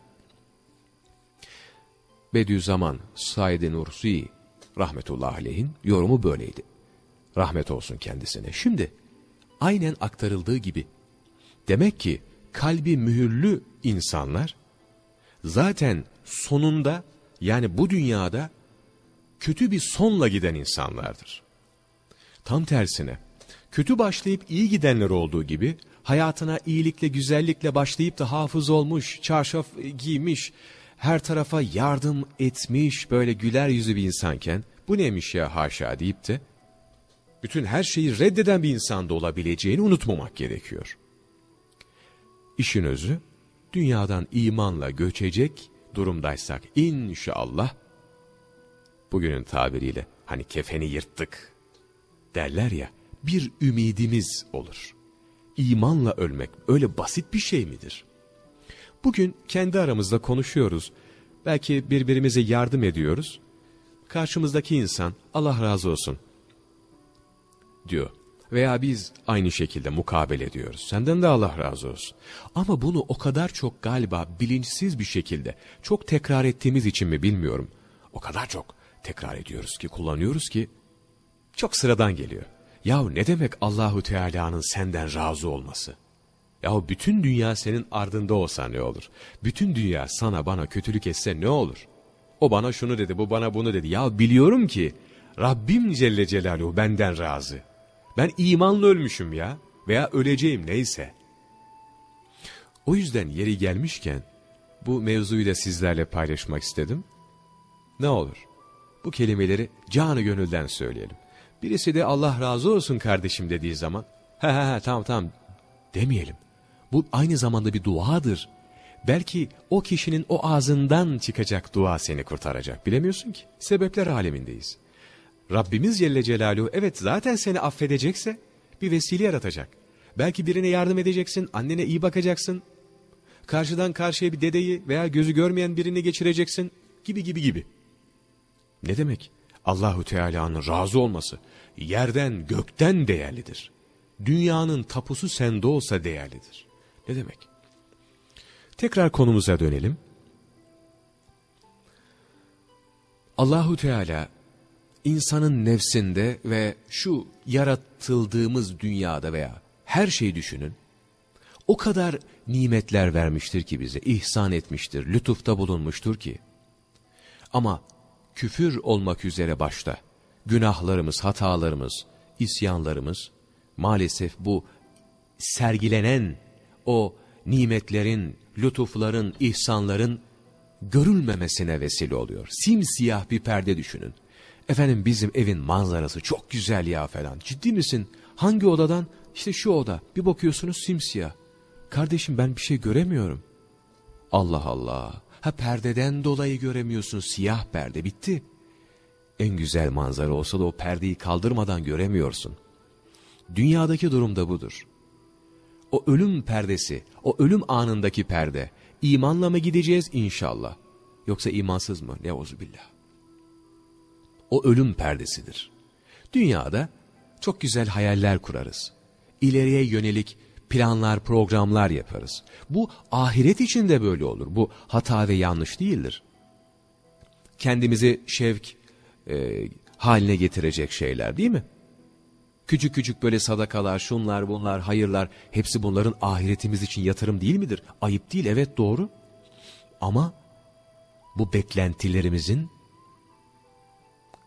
Bediüzzaman Said Nursi rahmetullahi aleyhin yorumu böyleydi. Rahmet olsun kendisine. Şimdi aynen aktarıldığı gibi demek ki kalbi mühürlü insanlar zaten sonunda yani bu dünyada kötü bir sonla giden insanlardır. Tam tersine kötü başlayıp iyi gidenler olduğu gibi hayatına iyilikle güzellikle başlayıp da hafız olmuş, çarşaf giymiş, her tarafa yardım etmiş böyle güler yüzü bir insanken bu neymiş ya haşa deyip de bütün her şeyi reddeden bir insanda olabileceğini unutmamak gerekiyor. İşin özü dünyadan imanla göçecek durumdaysak inşallah bugünün tabiriyle hani kefeni yırttık derler ya bir ümidimiz olur. İmanla ölmek öyle basit bir şey midir? Bugün kendi aramızda konuşuyoruz. Belki birbirimize yardım ediyoruz. Karşımızdaki insan Allah razı olsun diyor. Veya biz aynı şekilde mukabele ediyoruz. Senden de Allah razı olsun. Ama bunu o kadar çok galiba bilinçsiz bir şekilde çok tekrar ettiğimiz için mi bilmiyorum. O kadar çok tekrar ediyoruz ki kullanıyoruz ki çok sıradan geliyor. Yahu ne demek Allahu Teala'nın senden razı olması? Yahu bütün dünya senin ardında olsa ne olur? Bütün dünya sana bana kötülük etse ne olur? O bana şunu dedi, bu bana bunu dedi. Ya biliyorum ki Rabbim Celle Celaluhu benden razı. Ben imanla ölmüşüm ya veya öleceğim neyse. O yüzden yeri gelmişken bu mevzuyu da sizlerle paylaşmak istedim. Ne olur bu kelimeleri canı gönülden söyleyelim. Birisi de Allah razı olsun kardeşim dediği zaman he he he tamam tamam demeyelim. Bu aynı zamanda bir duadır. Belki o kişinin o ağzından çıkacak dua seni kurtaracak. Bilemiyorsun ki. Sebepler alemindeyiz. Rabbimiz Celle Celaluhu evet zaten seni affedecekse bir vesile yaratacak. Belki birine yardım edeceksin, annene iyi bakacaksın. Karşıdan karşıya bir dedeyi veya gözü görmeyen birini geçireceksin gibi gibi gibi. Ne demek? Allahu Teala'nın razı olması yerden gökten değerlidir. Dünyanın tapusu sende olsa değerlidir. Ne demek? Tekrar konumuza dönelim. Allahu Teala insanın nefsinde ve şu yaratıldığımız dünyada veya her şeyi düşünün. O kadar nimetler vermiştir ki bize, ihsan etmiştir, lütufta bulunmuştur ki. Ama küfür olmak üzere başta günahlarımız, hatalarımız, isyanlarımız maalesef bu sergilenen o nimetlerin, lütufların, ihsanların görülmemesine vesile oluyor. Simsiyah bir perde düşünün. Efendim bizim evin manzarası çok güzel ya falan. Ciddi misin? Hangi odadan? İşte şu oda. Bir bakıyorsunuz simsiyah. Kardeşim ben bir şey göremiyorum. Allah Allah. Ha perdeden dolayı göremiyorsun. Siyah perde bitti. En güzel manzara olsa da o perdeyi kaldırmadan göremiyorsun. Dünyadaki durum da budur. O ölüm perdesi, o ölüm anındaki perde. İmanla mı gideceğiz inşallah? Yoksa imansız mı? Neuzubillah. O ölüm perdesidir. Dünyada çok güzel hayaller kurarız. İleriye yönelik planlar, programlar yaparız. Bu ahiret için de böyle olur. Bu hata ve yanlış değildir. Kendimizi şevk e, haline getirecek şeyler değil mi? Küçük küçük böyle sadakalar, şunlar, bunlar, hayırlar hepsi bunların ahiretimiz için yatırım değil midir? Ayıp değil, evet doğru. Ama bu beklentilerimizin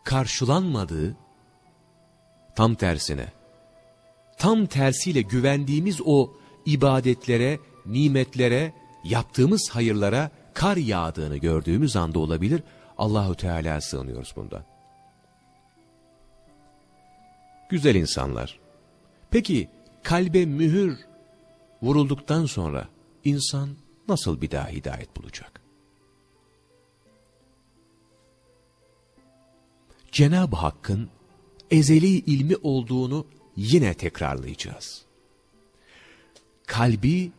karşılanmadığı tam tersine tam tersiyle güvendiğimiz o ibadetlere, nimetlere, yaptığımız hayırlara kar yağdığını gördüğümüz anda olabilir. Allahu Teala sığınıyoruz bundan. Güzel insanlar. Peki kalbe mühür vurulduktan sonra insan nasıl bir daha hidayet bulacak? Cenab-ı Hakk'ın ezeli ilmi olduğunu yine tekrarlayacağız. Kalbi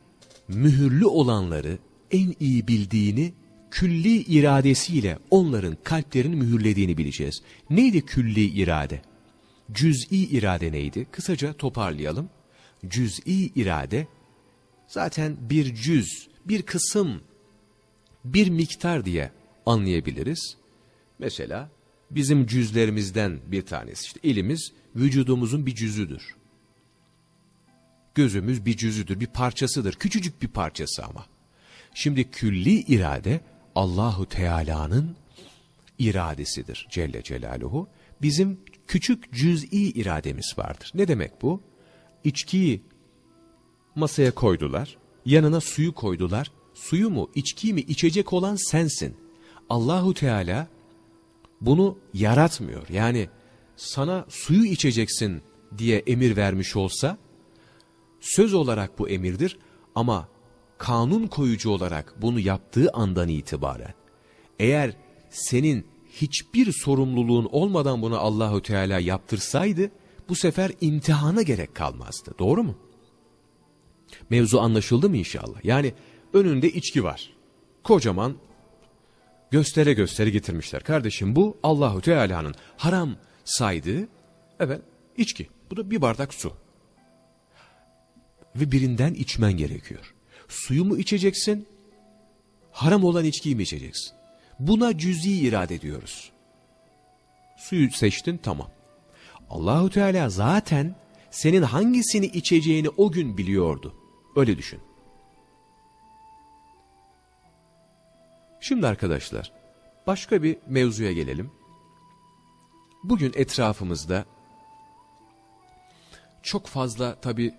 mühürlü olanları en iyi bildiğini külli iradesiyle onların kalplerini mühürlediğini bileceğiz. Neydi külli irade? Cüz'i irade neydi? Kısaca toparlayalım. Cüz'i irade zaten bir cüz, bir kısım, bir miktar diye anlayabiliriz. Mesela bizim cüzlerimizden bir tanesi. işte elimiz vücudumuzun bir cüzüdür. Gözümüz bir cüzüdür, bir parçasıdır. Küçücük bir parçası ama. Şimdi külli irade Allahu Teala'nın iradesidir Celle Celaluhu. Bizim küçük cüz'i irademiz vardır. Ne demek bu? İçkiyi masaya koydular, yanına suyu koydular. Suyu mu, içkiyi mi içecek olan sensin. Allahu Teala bunu yaratmıyor. Yani sana suyu içeceksin diye emir vermiş olsa, söz olarak bu emirdir ama kanun koyucu olarak bunu yaptığı andan itibaren, eğer senin hiçbir sorumluluğun olmadan bunu Allahu Teala yaptırsaydı, bu sefer imtihana gerek kalmazdı. Doğru mu? Mevzu anlaşıldı mı inşallah? Yani önünde içki var. Kocaman göstere göstere getirmişler. Kardeşim bu Allahu Teala'nın haram saydığı evet içki. Bu da bir bardak su. Ve birinden içmen gerekiyor. Suyu mu içeceksin? Haram olan içkiyi mi içeceksin? Buna cüzi irade ediyoruz. Suyu seçtin tamam. Allahu Teala zaten senin hangisini içeceğini o gün biliyordu. Öyle düşün. Şimdi arkadaşlar başka bir mevzuya gelelim. Bugün etrafımızda çok fazla tabi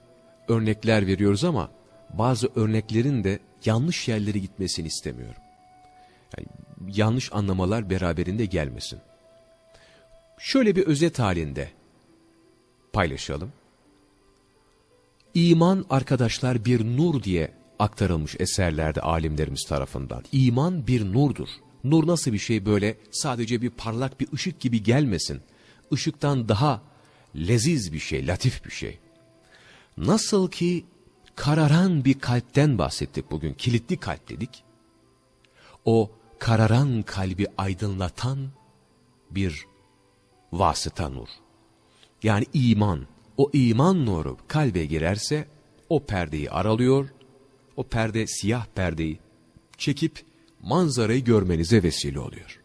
örnekler veriyoruz ama bazı örneklerin de yanlış yerlere gitmesini istemiyorum. Yani yanlış anlamalar beraberinde gelmesin. Şöyle bir özet halinde paylaşalım. İman arkadaşlar bir nur diye aktarılmış eserlerde alimlerimiz tarafından. İman bir nurdur. Nur nasıl bir şey böyle sadece bir parlak bir ışık gibi gelmesin. Işıktan daha leziz bir şey, latif bir şey. Nasıl ki kararan bir kalpten bahsettik bugün, kilitli kalp dedik. O kararan kalbi aydınlatan bir vasıta nur. Yani iman, o iman nuru kalbe girerse o perdeyi aralıyor, o perde siyah perdeyi çekip manzarayı görmenize vesile oluyor.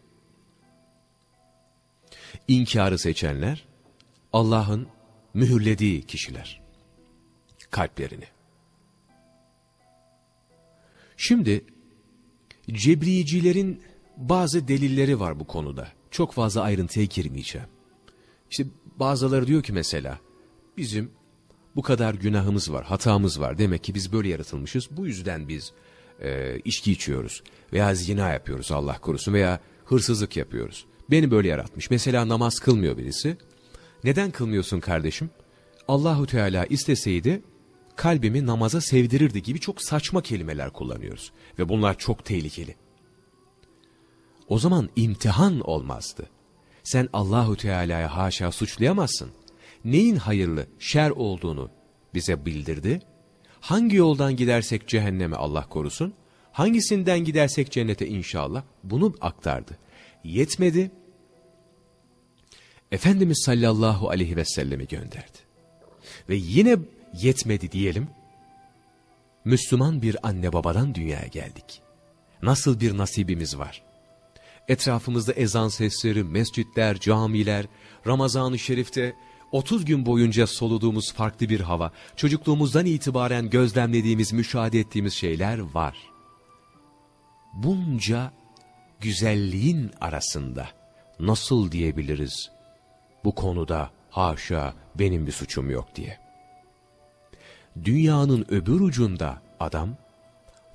İnkarı seçenler Allah'ın mühürlediği kişiler. Kalplerini. Şimdi cebriyecilerin bazı delilleri var bu konuda. Çok fazla ayrıntıya girmeyeceğim. İşte bazıları diyor ki mesela bizim bu kadar günahımız var, hatamız var. Demek ki biz böyle yaratılmışız. Bu yüzden biz e, içki içiyoruz veya zina yapıyoruz Allah korusun veya hırsızlık yapıyoruz. Beni böyle yaratmış. Mesela namaz kılmıyor birisi. Neden kılmıyorsun kardeşim? Allahu Teala isteseydi kalbimi namaza sevdirirdi gibi çok saçma kelimeler kullanıyoruz. Ve bunlar çok tehlikeli. O zaman imtihan olmazdı. Sen Allahu Teala'ya haşa suçlayamazsın. Neyin hayırlı, şer olduğunu bize bildirdi. Hangi yoldan gidersek cehenneme Allah korusun, hangisinden gidersek cennete inşallah bunu aktardı. Yetmedi. Efendimiz sallallahu aleyhi ve sellemi gönderdi. Ve yine yetmedi diyelim. Müslüman bir anne babadan dünyaya geldik. Nasıl bir nasibimiz var? Etrafımızda ezan sesleri, mescitler, camiler, Ramazan-ı Şerif'te 30 gün boyunca soluduğumuz farklı bir hava, çocukluğumuzdan itibaren gözlemlediğimiz, müşahede ettiğimiz şeyler var. Bunca güzelliğin arasında nasıl diyebiliriz bu konuda haşa benim bir suçum yok diye. Dünyanın öbür ucunda adam,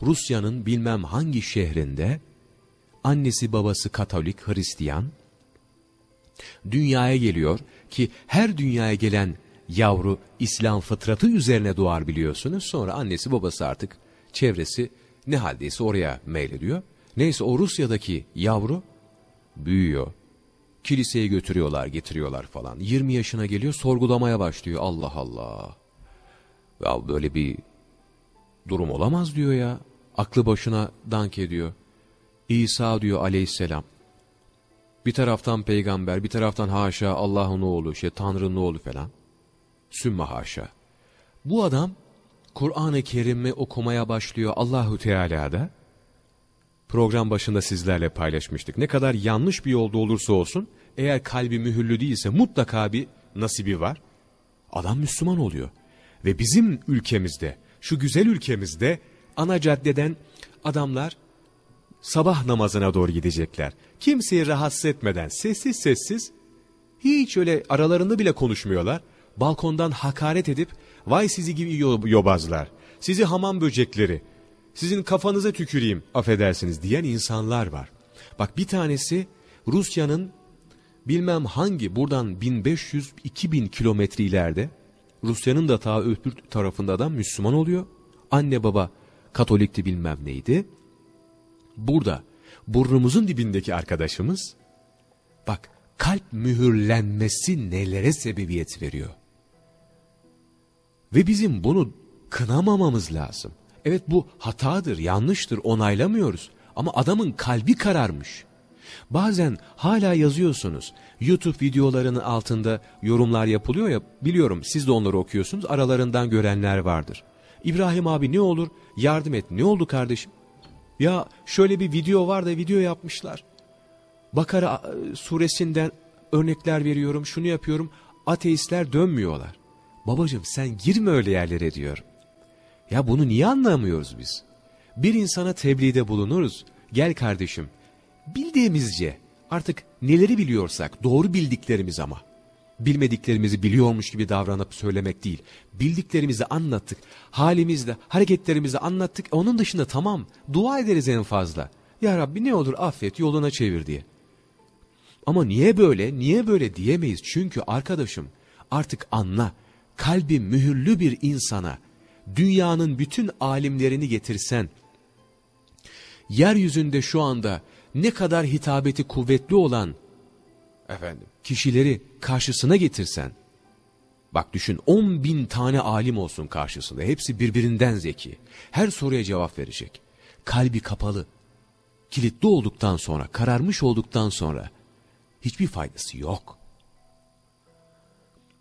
Rusya'nın bilmem hangi şehrinde, annesi babası Katolik, Hristiyan, dünyaya geliyor ki her dünyaya gelen yavru İslam fıtratı üzerine doğar biliyorsunuz. Sonra annesi babası artık çevresi ne haldeyse oraya meylediyor. Neyse o Rusya'daki yavru büyüyor. Kiliseye götürüyorlar, getiriyorlar falan. 20 yaşına geliyor, sorgulamaya başlıyor. Allah Allah. Ya böyle bir durum olamaz diyor ya. Aklı başına dank ediyor. İsa diyor aleyhisselam. Bir taraftan peygamber, bir taraftan haşa Allah'ın oğlu, şey Tanrı'nın oğlu falan. Sümme haşa. Bu adam Kur'an-ı Kerim'i okumaya başlıyor Allahu Teala da program başında sizlerle paylaşmıştık. Ne kadar yanlış bir yolda olursa olsun eğer kalbi mühürlü değilse mutlaka bir nasibi var. Adam Müslüman oluyor. Ve bizim ülkemizde, şu güzel ülkemizde ana caddeden adamlar sabah namazına doğru gidecekler. Kimseyi rahatsız etmeden sessiz sessiz hiç öyle aralarında bile konuşmuyorlar. Balkondan hakaret edip vay sizi gibi yobazlar, sizi hamam böcekleri, sizin kafanıza tüküreyim affedersiniz diyen insanlar var. Bak bir tanesi Rusya'nın bilmem hangi buradan 1500-2000 kilometre ileride Rusya'nın da ta öbür tarafında adam Müslüman oluyor. Anne baba Katolikti bilmem neydi. Burada burnumuzun dibindeki arkadaşımız bak kalp mühürlenmesi nelere sebebiyet veriyor. Ve bizim bunu kınamamamız lazım. Evet bu hatadır, yanlıştır, onaylamıyoruz. Ama adamın kalbi kararmış. Bazen hala yazıyorsunuz. YouTube videolarının altında yorumlar yapılıyor ya, biliyorum siz de onları okuyorsunuz, aralarından görenler vardır. İbrahim abi ne olur yardım et, ne oldu kardeşim? Ya şöyle bir video var da video yapmışlar. Bakara e, suresinden örnekler veriyorum, şunu yapıyorum, ateistler dönmüyorlar. Babacım sen girme öyle yerlere diyorum. Ya bunu niye anlamıyoruz biz? Bir insana tebliğde bulunuruz. Gel kardeşim, bildiğimizce artık neleri biliyorsak doğru bildiklerimiz ama. Bilmediklerimizi biliyormuş gibi davranıp söylemek değil. Bildiklerimizi anlattık. Halimizde, hareketlerimizi anlattık. Onun dışında tamam, dua ederiz en fazla. Ya Rabbi ne olur affet, yoluna çevir diye. Ama niye böyle, niye böyle diyemeyiz? Çünkü arkadaşım artık anla, kalbi mühürlü bir insana dünyanın bütün alimlerini getirsen, yeryüzünde şu anda ne kadar hitabeti kuvvetli olan efendim kişileri karşısına getirsen, bak düşün 10 bin tane alim olsun karşısında, hepsi birbirinden zeki, her soruya cevap verecek, kalbi kapalı, kilitli olduktan sonra, kararmış olduktan sonra hiçbir faydası yok.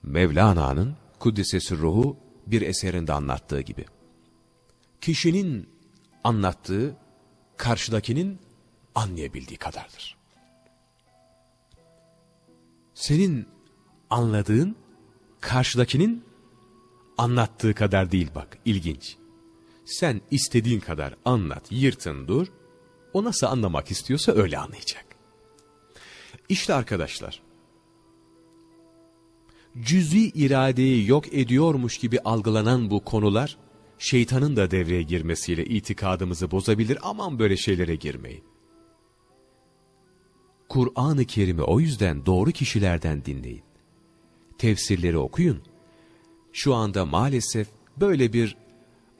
Mevlana'nın Kuddisesi ruhu bir eserinde anlattığı gibi. Kişinin anlattığı karşıdakinin anlayabildiği kadardır. Senin anladığın karşıdakinin anlattığı kadar değil bak ilginç. Sen istediğin kadar anlat, yırtın dur. O nasıl anlamak istiyorsa öyle anlayacak. İşte arkadaşlar cüz'i iradeyi yok ediyormuş gibi algılanan bu konular, şeytanın da devreye girmesiyle itikadımızı bozabilir, aman böyle şeylere girmeyin. Kur'an-ı Kerim'i o yüzden doğru kişilerden dinleyin. Tefsirleri okuyun. Şu anda maalesef böyle bir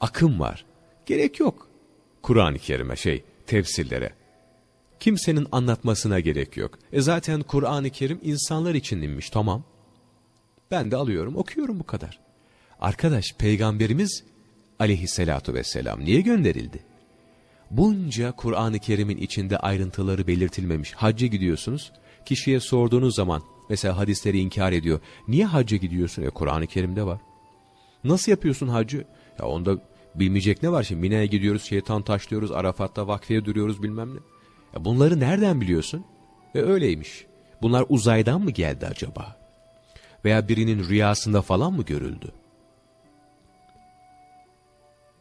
akım var. Gerek yok. Kur'an-ı Kerim'e şey, tefsirlere. Kimsenin anlatmasına gerek yok. E zaten Kur'an-ı Kerim insanlar için inmiş, tamam. Ben de alıyorum okuyorum bu kadar. Arkadaş peygamberimiz aleyhissalatu vesselam niye gönderildi? Bunca Kur'an-ı Kerim'in içinde ayrıntıları belirtilmemiş. Hacca gidiyorsunuz. Kişiye sorduğunuz zaman mesela hadisleri inkar ediyor. Niye hacca gidiyorsun? E Kur'an-ı Kerim'de var. Nasıl yapıyorsun hacı? Ya onda bilmeyecek ne var şimdi? Mine'ye gidiyoruz, şeytan taşlıyoruz, Arafat'ta vakfeye duruyoruz bilmem ne. Ya bunları nereden biliyorsun? E öyleymiş. Bunlar uzaydan mı geldi acaba? veya birinin rüyasında falan mı görüldü?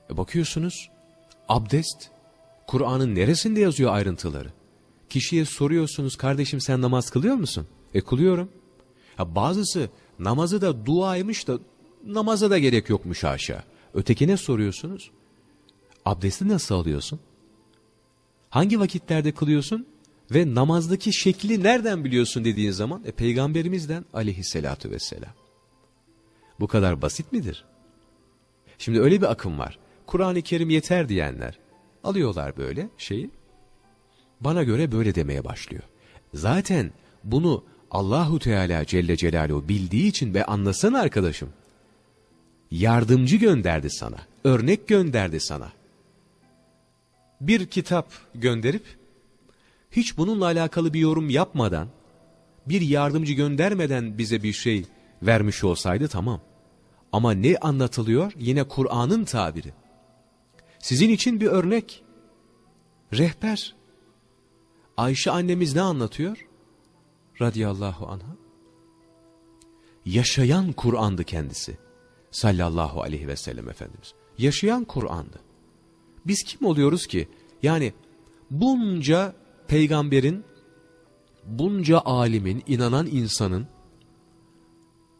E bakıyorsunuz, abdest, Kur'an'ın neresinde yazıyor ayrıntıları? Kişiye soruyorsunuz, kardeşim sen namaz kılıyor musun? E kılıyorum. Ya bazısı namazı da duaymış da namaza da gerek yokmuş aşağı. Ötekine soruyorsunuz. Abdesti nasıl alıyorsun? Hangi vakitlerde kılıyorsun? Ve namazdaki şekli nereden biliyorsun dediğin zaman e, peygamberimizden aleyhissalatü vesselam. Bu kadar basit midir? Şimdi öyle bir akım var. Kur'an-ı Kerim yeter diyenler alıyorlar böyle şeyi. Bana göre böyle demeye başlıyor. Zaten bunu Allahu Teala Celle Celaluhu bildiği için ve anlasana arkadaşım. Yardımcı gönderdi sana. Örnek gönderdi sana. Bir kitap gönderip hiç bununla alakalı bir yorum yapmadan, bir yardımcı göndermeden bize bir şey vermiş olsaydı tamam. Ama ne anlatılıyor? Yine Kur'an'ın tabiri. Sizin için bir örnek. Rehber. Ayşe annemiz ne anlatıyor? Radiyallahu anha. Yaşayan Kur'an'dı kendisi. Sallallahu aleyhi ve sellem Efendimiz. Yaşayan Kur'an'dı. Biz kim oluyoruz ki? Yani bunca peygamberin, bunca alimin, inanan insanın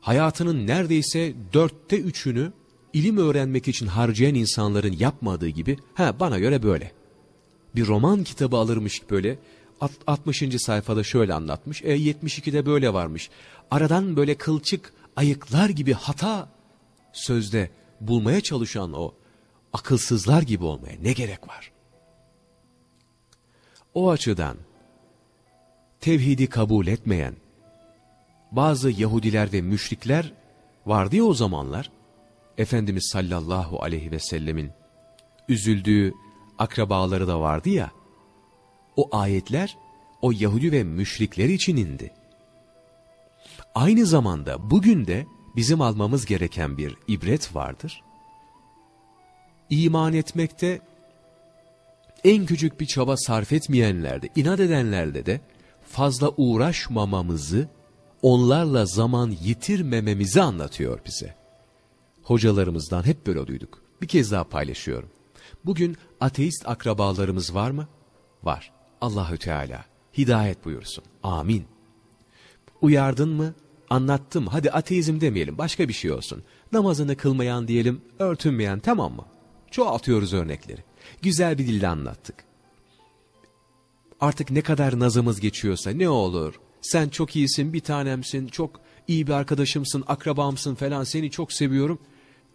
hayatının neredeyse dörtte üçünü ilim öğrenmek için harcayan insanların yapmadığı gibi, ha bana göre böyle. Bir roman kitabı alırmış böyle, 60. sayfada şöyle anlatmış, e 72'de böyle varmış. Aradan böyle kılçık ayıklar gibi hata sözde bulmaya çalışan o akılsızlar gibi olmaya ne gerek var? O açıdan tevhidi kabul etmeyen bazı Yahudiler ve müşrikler vardı ya o zamanlar, Efendimiz sallallahu aleyhi ve sellemin üzüldüğü akrabaları da vardı ya, o ayetler o Yahudi ve müşrikler için indi. Aynı zamanda bugün de bizim almamız gereken bir ibret vardır. İman etmekte en küçük bir çaba sarf etmeyenlerde, inat edenlerde de fazla uğraşmamamızı, onlarla zaman yitirmememizi anlatıyor bize. Hocalarımızdan hep böyle duyduk. Bir kez daha paylaşıyorum. Bugün ateist akrabalarımız var mı? Var. Allahü Teala hidayet buyursun. Amin. Uyardın mı? Anlattım. Hadi ateizm demeyelim. Başka bir şey olsun. Namazını kılmayan diyelim, örtünmeyen tamam mı? Çoğaltıyoruz örnekleri. Güzel bir dille anlattık. Artık ne kadar nazımız geçiyorsa ne olur. Sen çok iyisin, bir tanemsin, çok iyi bir arkadaşımsın, akrabamsın falan seni çok seviyorum.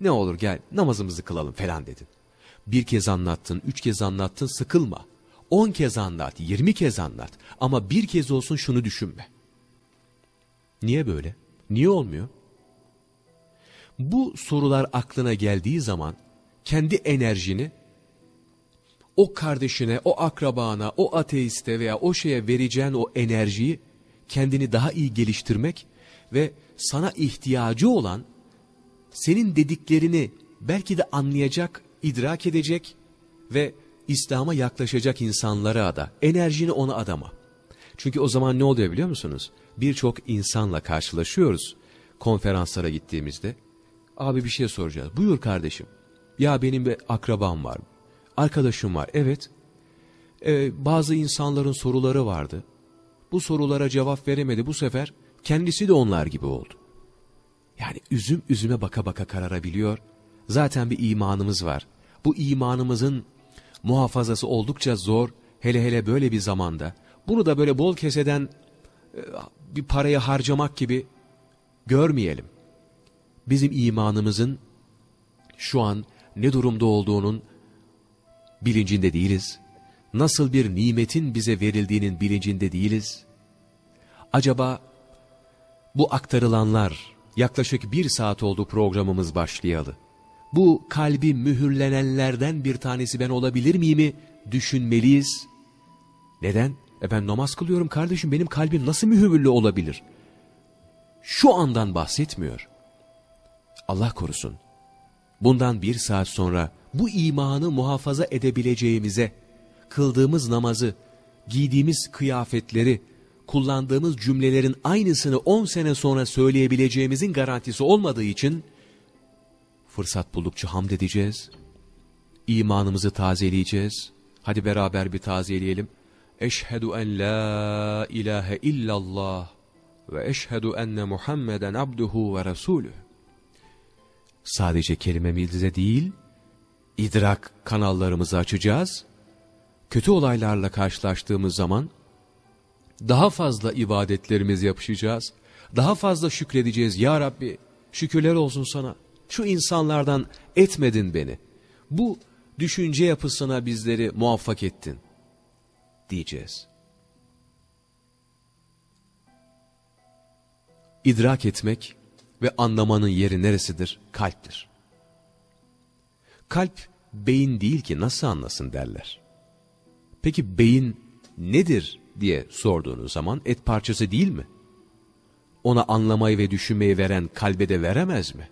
Ne olur gel namazımızı kılalım falan dedin. Bir kez anlattın, üç kez anlattın sıkılma. On kez anlat, yirmi kez anlat ama bir kez olsun şunu düşünme. Niye böyle? Niye olmuyor? Bu sorular aklına geldiği zaman kendi enerjini o kardeşine, o akrabana, o ateiste veya o şeye vereceğin o enerjiyi kendini daha iyi geliştirmek ve sana ihtiyacı olan senin dediklerini belki de anlayacak, idrak edecek ve İslam'a yaklaşacak insanlara da, enerjini ona adama. Çünkü o zaman ne oluyor biliyor musunuz? Birçok insanla karşılaşıyoruz konferanslara gittiğimizde. Abi bir şey soracağız. Buyur kardeşim. Ya benim bir akrabam var. Arkadaşım var. Evet. Ee, bazı insanların soruları vardı. Bu sorulara cevap veremedi. Bu sefer kendisi de onlar gibi oldu. Yani üzüm üzüme baka baka kararabiliyor. Zaten bir imanımız var. Bu imanımızın muhafazası oldukça zor. Hele hele böyle bir zamanda. Bunu da böyle bol keseden e, bir paraya harcamak gibi görmeyelim. Bizim imanımızın şu an ne durumda olduğunun bilincinde değiliz. Nasıl bir nimetin bize verildiğinin bilincinde değiliz. Acaba bu aktarılanlar yaklaşık bir saat oldu programımız başlayalı. Bu kalbi mühürlenenlerden bir tanesi ben olabilir miyimi düşünmeliyiz. Neden? E ben namaz kılıyorum kardeşim benim kalbim nasıl mühürlü olabilir? Şu andan bahsetmiyor. Allah korusun. Bundan bir saat sonra bu imanı muhafaza edebileceğimize, kıldığımız namazı, giydiğimiz kıyafetleri, kullandığımız cümlelerin aynısını 10 sene sonra söyleyebileceğimizin garantisi olmadığı için, fırsat buldukça hamd edeceğiz, imanımızı tazeleyeceğiz. Hadi beraber bir tazeleyelim. Eşhedü en la ilahe illallah ve eşhedü enne Muhammeden abduhu ve resulü. Sadece kelimemizde değil, idrak kanallarımızı açacağız. Kötü olaylarla karşılaştığımız zaman daha fazla ibadetlerimiz yapışacağız. Daha fazla şükredeceğiz. Ya Rabbi şükürler olsun sana. Şu insanlardan etmedin beni. Bu düşünce yapısına bizleri muvaffak ettin. Diyeceğiz. İdrak etmek ve anlamanın yeri neresidir? Kalptir. Kalp beyin değil ki nasıl anlasın derler. Peki beyin nedir diye sorduğunuz zaman et parçası değil mi? Ona anlamayı ve düşünmeyi veren kalbe de veremez mi?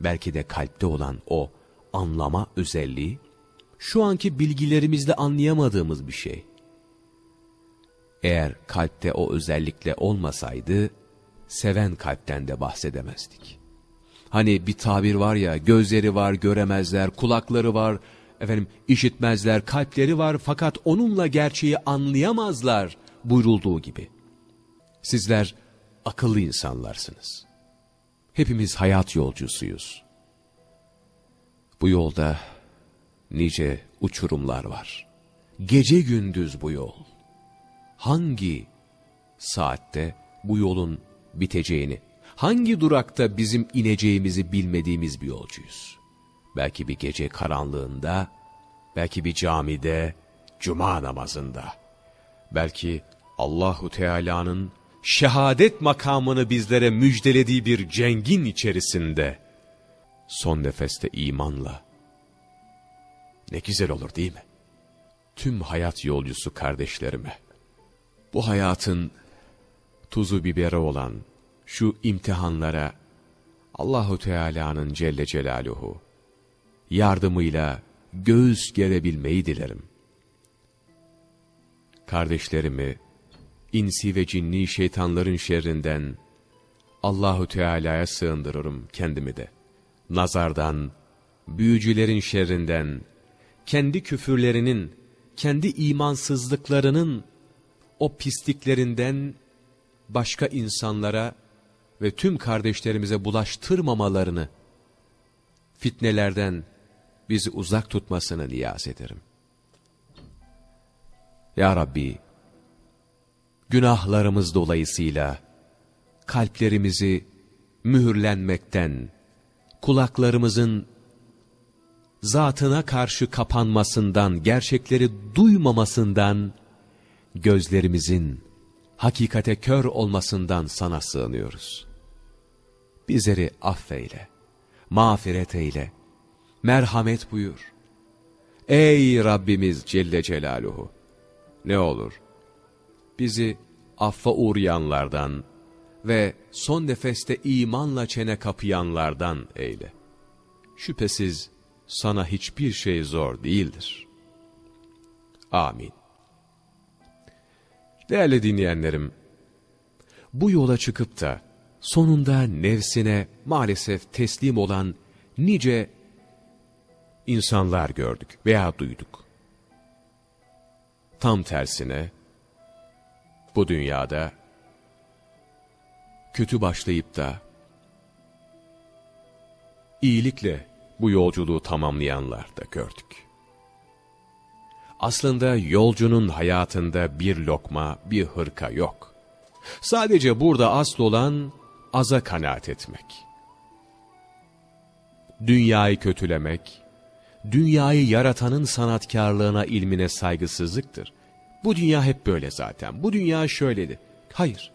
belki de kalpte olan o anlama özelliği, şu anki bilgilerimizle anlayamadığımız bir şey. Eğer kalpte o özellikle olmasaydı, seven kalpten de bahsedemezdik. Hani bir tabir var ya, gözleri var göremezler, kulakları var, efendim işitmezler, kalpleri var fakat onunla gerçeği anlayamazlar buyurulduğu gibi. Sizler akıllı insanlarsınız. Hepimiz hayat yolcusuyuz. Bu yolda nice uçurumlar var. Gece gündüz bu yol. Hangi saatte bu yolun biteceğini, hangi durakta bizim ineceğimizi bilmediğimiz bir yolcuyuz. Belki bir gece karanlığında, belki bir camide, cuma namazında, belki Allahu Teala'nın şehadet makamını bizlere müjdelediği bir cengin içerisinde, son nefeste imanla, ne güzel olur değil mi? Tüm hayat yolcusu kardeşlerime, bu hayatın tuzu biberi olan şu imtihanlara Allahu Teala'nın Celle Celaluhu yardımıyla göğüs gerebilmeyi dilerim. Kardeşlerimi insi ve cinni şeytanların şerrinden Allahu Teala'ya sığındırırım kendimi de. Nazardan, büyücülerin şerrinden, kendi küfürlerinin, kendi imansızlıklarının o pisliklerinden başka insanlara ve tüm kardeşlerimize bulaştırmamalarını, fitnelerden bizi uzak tutmasını niyaz ederim. Ya Rabbi, günahlarımız dolayısıyla kalplerimizi mühürlenmekten, kulaklarımızın zatına karşı kapanmasından, gerçekleri duymamasından, gözlerimizin hakikate kör olmasından sana sığınıyoruz. Bizleri affeyle, mağfiret eyle, merhamet buyur. Ey Rabbimiz Celle Celaluhu! Ne olur, bizi affa uğrayanlardan ve son nefeste imanla çene kapayanlardan eyle. Şüphesiz sana hiçbir şey zor değildir. Amin. Değerli dinleyenlerim, bu yola çıkıp da sonunda nefsine maalesef teslim olan nice insanlar gördük veya duyduk. Tam tersine bu dünyada kötü başlayıp da iyilikle bu yolculuğu tamamlayanlar da gördük. Aslında yolcunun hayatında bir lokma, bir hırka yok. Sadece burada asıl olan aza kanaat etmek. Dünyayı kötülemek, dünyayı yaratanın sanatkarlığına, ilmine saygısızlıktır. Bu dünya hep böyle zaten. Bu dünya şöyledi. Hayır,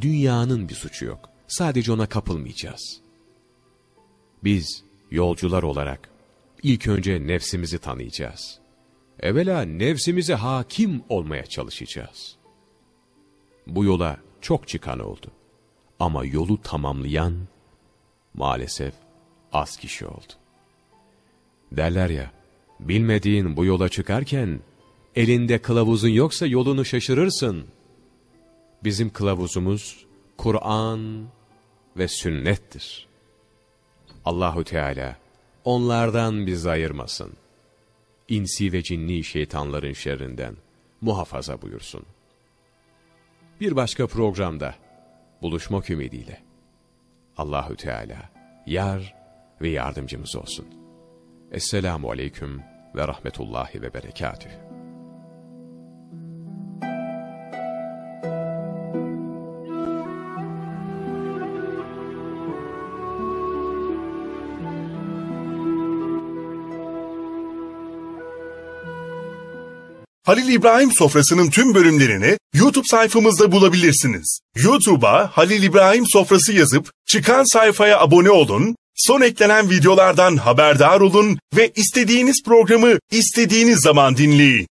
dünyanın bir suçu yok. Sadece ona kapılmayacağız. Biz yolcular olarak ilk önce nefsimizi tanıyacağız. Evvela nefsimize hakim olmaya çalışacağız. Bu yola çok çıkan oldu. Ama yolu tamamlayan maalesef az kişi oldu. Derler ya, bilmediğin bu yola çıkarken elinde kılavuzun yoksa yolunu şaşırırsın. Bizim kılavuzumuz Kur'an ve sünnettir. Allahu Teala onlardan bizi ayırmasın. İnsi ve cinni şeytanların şerrinden muhafaza buyursun. Bir başka programda buluşmak ümidiyle Allahü Teala yar ve yardımcımız olsun. Esselamu Aleyküm ve Rahmetullahi ve Berekatühü. Halil İbrahim Sofrası'nın tüm bölümlerini YouTube sayfamızda bulabilirsiniz. YouTube'a Halil İbrahim Sofrası yazıp çıkan sayfaya abone olun, son eklenen videolardan haberdar olun ve istediğiniz programı istediğiniz zaman dinleyin.